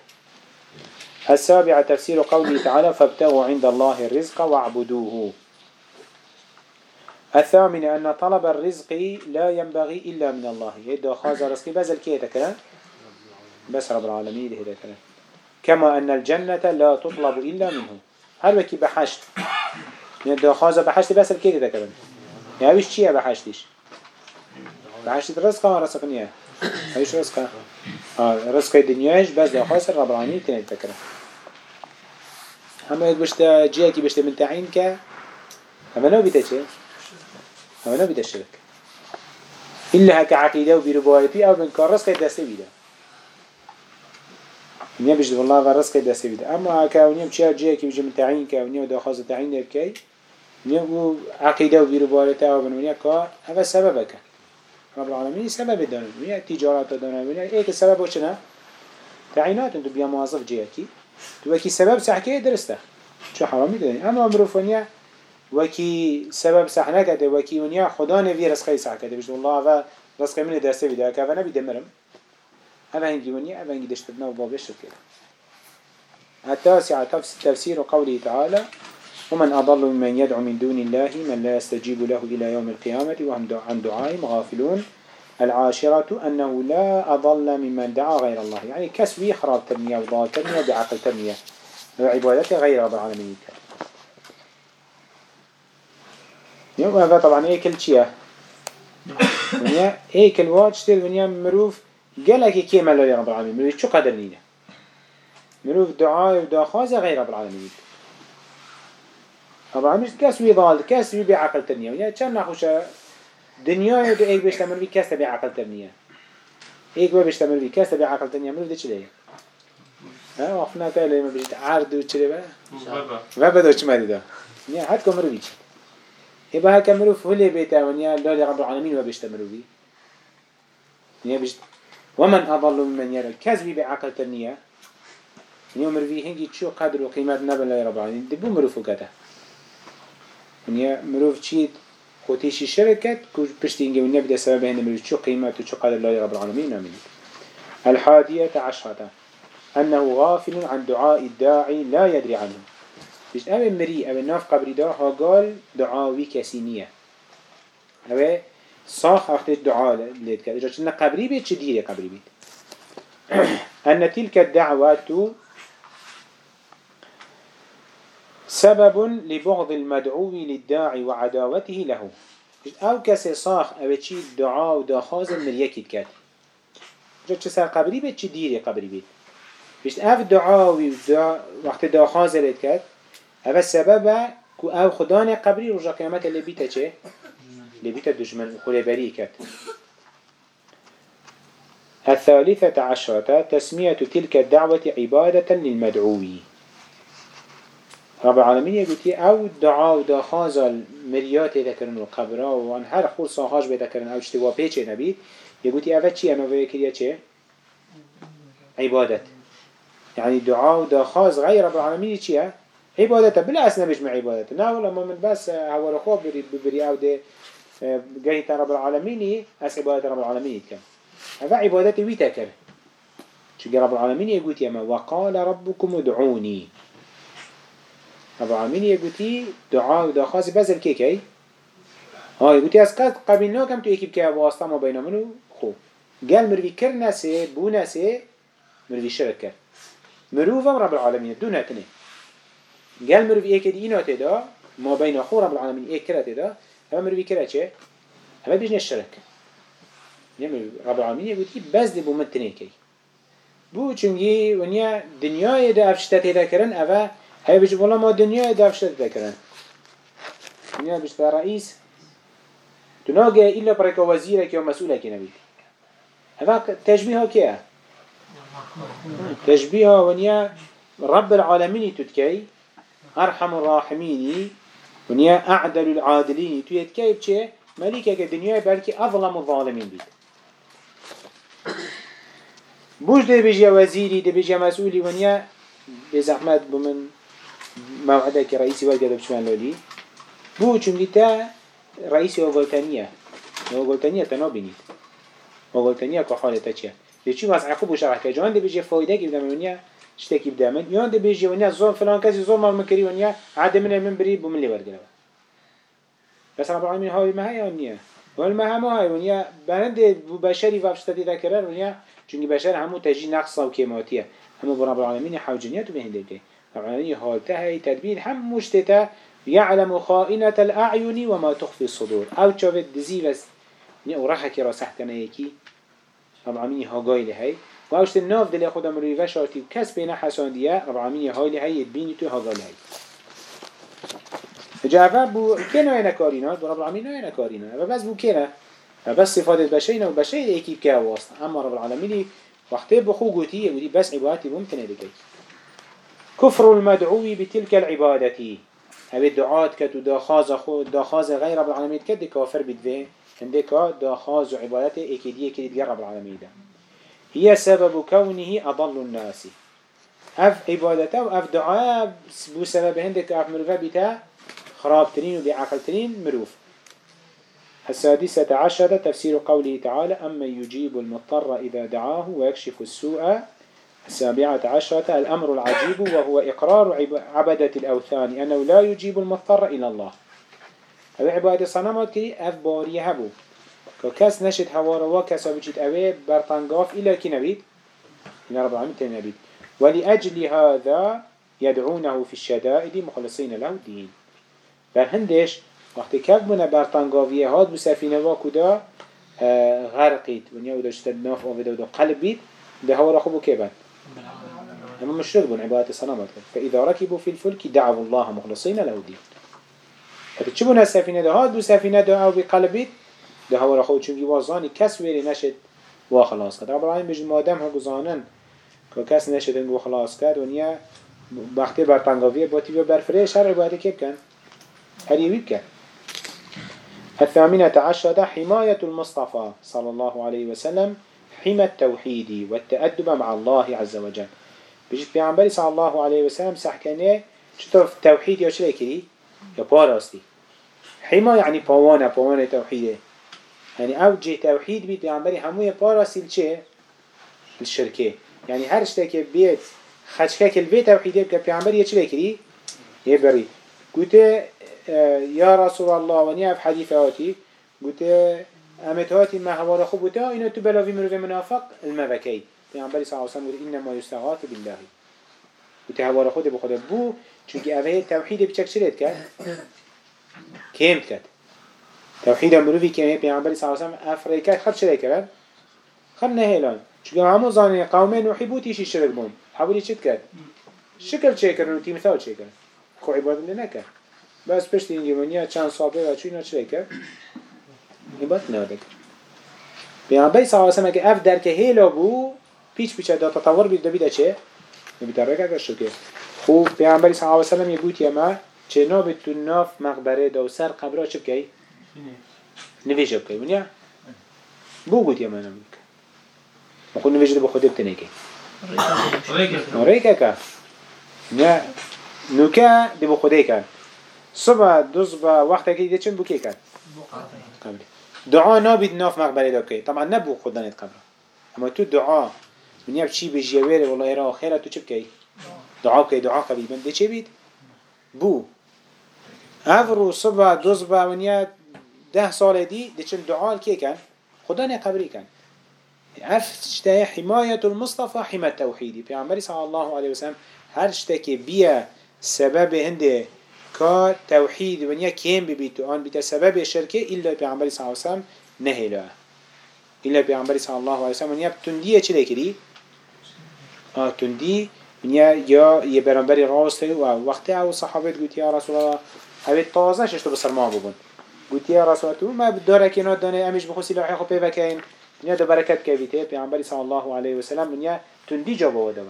السابع تفسير قوله تعالى فابتغوا عند الله الرزق واعبدوه. الثامن أن طلب الرزق لا ينبغي إلا من الله. يدو خاز رزقي بزل كيه تكرا بس رب العالمين ده تكرا كما أن الجنة لا تطلب إلا منه. هل وكي بحشت؟ يدو خاز بحشت بس الكيه تكرا يعني وش چيه بحشتش؟ بحشت رزق ما رزق نيه إيش رزقه آه رزق الدنياش بس ده خاص رب العالمين تكرا هم يد بشتا جيكي بشتا من تعين كا. هم نو بيتا چه هم نو بيتا الشرك إلا هكا عقيدة وبربوارتي أو من كان رزق دسته بيدا. نيا بجد والله ورزق دسته بيدا. أما هكا ونيا بشتا جيكي بجي من تعين كا ونيا ده خاص تعين يبكي نيا بو عقيدة وبربوارتي أو من ونيا كا هذا سببك رب العالمين سبب دانه ونيا تجارات دانه ونيا إيه السبب وشنا؟ تعينات. أنتو بيا موظف جيكي. تو وكي سبب سحكي درسته شو حرامي دني اما مروفونيا وكي سبب سحنا كده وكي ونيا خدا نبي رزقي سح كده بجد الله و رزقي من درسه بده كفا نبي دمرم هذا هنجي ونيا هذا هنجي دشتنا وبابش كده التاسعة تفسير قوله تعالى ومن أضل ممن يدعو من دون الله من لا يستجيب له إلى يوم القيامة وهم عن دعائهم غافلون. العاشرة أنه لا أضل ممن دعا غير الله. يعني كسوي خراب تنمية وضال تنمية بعقل تنمية. وعبادته غير رب العالمين. يوم هذا طبعا ايكل چيه ونيا ايكل واجتر ونيا مروف. قالك كيما لا رب العالمين. مروف شو قدر نينه مروف دعاء ودعاء غير رب العالمين. طبعا مش كسوي ضال كسوي بعقل تنمية. ونيا كان نخوشه دنیا دو ایک بیشتر مروی کس تبی عقل تبنیه ایک بیشتر مروی کس تبی عقل تبنیه مروی ده چلیه ها وقفنا تاله ما بيجي عرض وشري بقى. وبا دو چما دي ده. نيا حد كم مروي يبقى هكا مروف هلي بيتا ونيا لا رب العالمين وبيشت مروي نيا بيشت ومن أضل ممن يرى كذبي بعقل تنيا نيا مروي هنجي شو قدر وقيمة نبل لا رب العالمين. دبو مروفو كده نيا مروف چيت خوتيشي شركت كوش بشتينجي ونيا بدا سبب مروف شو قيمة وشو قدر لا رب العالمين نامين الحادية عشرة. أنه غافل عن دعاء الداعي لا يدري عنه. بيش أمي مري أمي ناف قبري دا ها قال دعاوي كسينية أمي صاخ أخت الدعاء ليت كده إذا قبري بيت شديري قبري بيت أن تلك الدعوات سبب لبغض المدعو للداعي وعداوته له. أو كسي صاخ أو تشي دعاء وداخاز المريكي كات إذا كسر قبري بيت شديري قبري بيت بيش اف دعاوي وقت دعا خازلت كد اف السبب كو أو خدان قبري رجا قيامت اللي بيتا چه؟ اللي بيتا دجمن خلي بري كد الثالثة عشرة تسمية تلك الدعوة عبادة للمدعوي رب العالمين يقول أو دعاء ودعا خازل المريات ذكرن القبرة وان هر خور صاحاج بذكرن أو اشتوا بيچه نبي يقول اول چي اما ويكريا چه؟ عبادت. يعني دعاء ودخاز غير رب العالمين چيا عبادته بلا أسنا مش مع عبادته نا ولا من بس هو رخوب بري بري أو ده جاي رب العالمين أس عبادة رب العالمين كم هذا عبادته ويتكر شو رب العالمين يقول ما وقال ربكم ادعوني رب العالمين يقولي دعاء دخاز بزل كي كي هاي يقولي از قد قبلنا كم تو يكيب كي واسطة ما بين منو خو قال مروي كر ناسي بو ناسي مروي شرك كر مروفم رب العالمين دون اتنين قال مروي ايه كده اينا تدا ما بين خو رب العالمين ايه كرا تدا هما مروي كرا چه هما بيجني الشرك نعم رب العالمين يقولي بس دي بو متنين كي بو چونگی ونيا دنيا ده افشته تیده کرن اوه هاي بيجي والله ما دنيا دا افشتا تدا کرن دنيا بيجتا رئيس تناقه إلا بركة وزيرك يوم مسؤولك نبي هذا تشبيهه كيه تشبيه ونيا رب العالمين تتكي أرحم الراحمين ونيا أعدل العادلين تتكي بچه ملكة الدنيا بلكي أظلم الظالمين بيت بوش دي بيجي وزيري دي بيجي مسؤولي ونيا بزحمت بمن موعده که رئیسی وای داد من لودی بو چونگی تا رئیسی وگلتنیه وگلتنیه تنها بینید. وگلتنیه که حالتا چیه؟ لچی واس عقب و شرح که جان ده فایده که بدم ونیا شتکی بدم من. یان ده بیجه ونیا زوم فلان کسی زوم مال مکری ونیا عاد من من بری بو من لی بس رب العالمین هاوی های هیا ونیا ولی ما هم هایی ونیا بند بو بشری وابشتدی کرر ونیا چونگی بشر همو تجی نقص و کیماتیه. همو برب العالمین حوجنیت و بهنده بگه العالمين حالته هاي تدبير هم مشتتا يعلم خائنة الأعين وما تخفي الصدور. أو تشوفت دزي بس ورحك كرا سحتنا يكي. رب العالمين هاجاي لهي وأوشت الناف دل خدا مروي وشاتي وكس بين حسان ديا رب العالمين هاي لهي يتبيني تو هاجاي لهي جعفر بو كنا ينا كارينا رب العالمين ينا كارينا بس بو كنا بس صفات البشرين وبشرين ايكي بكا واسطة أما رب العالمين وقت بخو قوتي ودي بس عبادتي ممكن لكي كفر المدعو بتلك العبادة. هذه الدعاء كتو داخاز خو داخاز غير رب العالمين كد كافر بدفين عندك داخاز وعبادته اكيدية كده رب العالمين. ده هي سبب كونه أضل الناس. أف عبادته أف دعاء بو سبب عندك أف مروفة بتا خرابترين وبعقلترين مروف. السادسة عشرة تفسير قوله تعالى أما يجيب المضطر إذا دعاه ويكشف السوء السابعة عشرة الأمر العجيب وهو إقرار عب- عبدة الأوثان أنه لا يجيب المضطر إلى الله. أو عبادة صنمات كي أف باري هبو. نشد هوارا وكسا بجيت أوي برطنقاف إلا كي نبيت إلى رب العالمين نبيت ولأجل هذا يدعونه في الشدائد مخلصين له الدين بل هندش وقتی کک بونه برطنگاویه هاد بو سفینه وا کدا آه، غرقید و ناف و دو قلب ده هوا که بند اما مشرك بون عبادة صنمات فإذا ركبوا في الفلك دعوا الله مخلصين له الدين. حتى تشبون السفينة ده هاد بو سفينة أو بقلبيت ده هوا را خود چونكي وازاني كس ويري نشد وخلاص قد رب العالمين بجد مادم هكو زانن که کس نشد انگو خلاص کرد. ونیا وقتی برطنگاویه باتی بیا برفریش هر عبادة كيف كان هل يويب كان الثامنة عشرة حماية المصطفى صلى الله عليه وسلم حمى التوحيد والتأدب مع الله عز وجل. بجد بيعنبري صلى الله عليه وسلم سحكنه چطور توحيد يا شلي كري يا باراستي حما يعني باوانا باوانا توحيده. يعني أو جه توحيد بيت بيعنبري همو يا باراستي لچه؟ الشركة يعني هر شتك بيت خشكك البيت توحيده بك بيعنبري يا شلي كري يبري قلت يا رسول الله ونيا في قلت امت هاتي ما هوار خوب بتا إنه تبلا في مروف منافق المبكي پیامبری صلی الله علیه و سلم انما یستغاث بالله. قلت هوار خود بخود بو چونکه اوه توحید بچک شرید کرد؟ کم کرد. توحید مروفی که پیامبری صلی الله علیه و سلم افریقا خب شرید کرد؟ خب نهیلان چونکه همو زانی قوم نوحی بو تیشی شرک بون حولی چید کرد؟ شکل چه کرد؟ و تیمثال چه کرد؟ خو عبادت نکرد. بس پشت این جوانیا چند صابه و چوینا چه کرد؟ عبادت نکرد پیامبری صلی الله علیه و سلم که اف در که هیلا بو پیچ پیچ دا تطور بید. بید چه؟ بید رگه گشت که خوب پیامبری صلی الله علیه و سلم یه گوت یما چه ناب تو ناف مقبره دا و سر قبره چه بکی؟ نویشه بکی. ونیا بو گوت یما نمیک مخون نویشه با خودت تنیکی آره که که. نه نوکه دی با خوده کن صبح دو صبح وقت که دیده چند بو که؟ کن دعا نابید ناف مقبره دا که طبعا نبو خود دانید قبره اما تو دعا من يب شي بجيوير والله يرى خيرا تو چه بكي دعا بكي دعا قبيل من دي چه بيت بو. افرو صبح دو صبح من يب ده سال دي دي چن دعا كي كان خدا نه قبري كان عرف اشتهي حماية المصطفى التوحيدي في عمري صلى الله عليه وسلم هر اشتكي بيا سبب هنده كا توحيد ونيا كيم ببيتو آن بيتا سبب الشركة إلا في عمري صلى الله عليه وسلم نهلا إلا في عمري صلى الله عليه وسلم ونيا بتندية چه لكري آه تندي ونيا يا يا برانبري راست و وقتی أو صحابت گوت یا رسول الله اوه تازه ششتو بسر ما ببون گوت یا رسول الله تو ما بداره که ناد دانه امیش بخوسی لحی خو کهین ونيا دو برکت که بیته پیامبری صلی الله علیه و سلم. ونيا تندی جا بوده و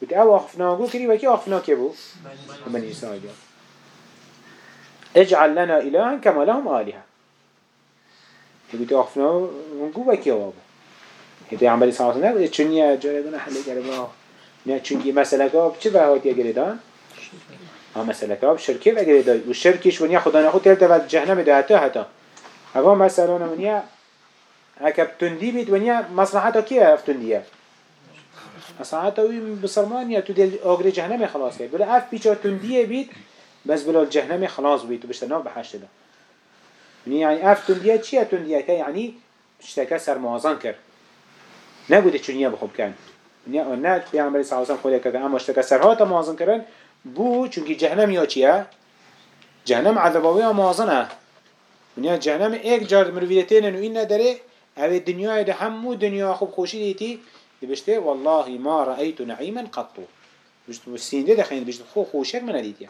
گوت أو آخفنا گو کری و کی آخفنا که بو؟ من اسرائیل. اجعل لنا إلها كما لهم آلهة. يقول آخفنا ونقو و کی آبو پیامبری صلی الله علیه و سلم چونیه جای دونه حل کرده نه چونکی مسئله که چه بهاتی گریدان ها مسئله که شرکه و گریدان و شرکش ونیا خدا نخود تلت و جهنم ده حتی حتی. اما مسئله ونیا اکب تندی بید ونیا مصلحتا کیه اف تندیه مصلحتا وی بسرمانیه تو دل آگری جهنم خلاص بلا اف پیچا تندیه بید بس بلا جهنم خلاص بید و بشتنا بحشت ده يعني اف تندیه چیه؟ تندیه که یعنی اشتکه سرمازان کرد. نگوده چونیه بخوب کن. نه پیامبر صلی الله علیه و اما اشتکه سرها تا مازن کردن بو چونکی جهنم یا چیه؟ جهنم عذابوی مازنه ونیا جهنم ایک جار مرویدتین و این نداره اوه دنیای ده همو دنیا خوب خوشی دیتی بشته والله ما رأيت نعيما قطو بشت سینده دخین بشت خو خوشک من دیتیا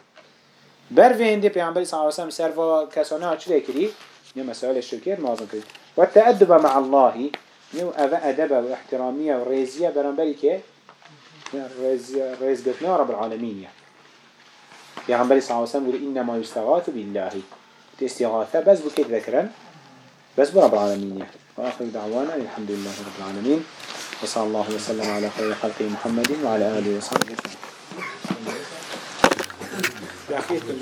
بر و هنده پیامبر صلی الله علیه و سلم سروا کسانه چه کری نه مسائل شرکت مازن کری و التأدب مع الله نو أذا أدب واحترامية ورزية برنبري كه رز رز قتنا رب العالمين يا عمبري صلى الله عليه وسلم يقول إنما يستغاث بالله. استغاثة بس بكيت ذكرا بس برب العالمين وآخر دعوانا الحمد لله رب العالمين وصلى الله وسلم على خير خلقه محمد وعلى آله وصحبه la fiesta.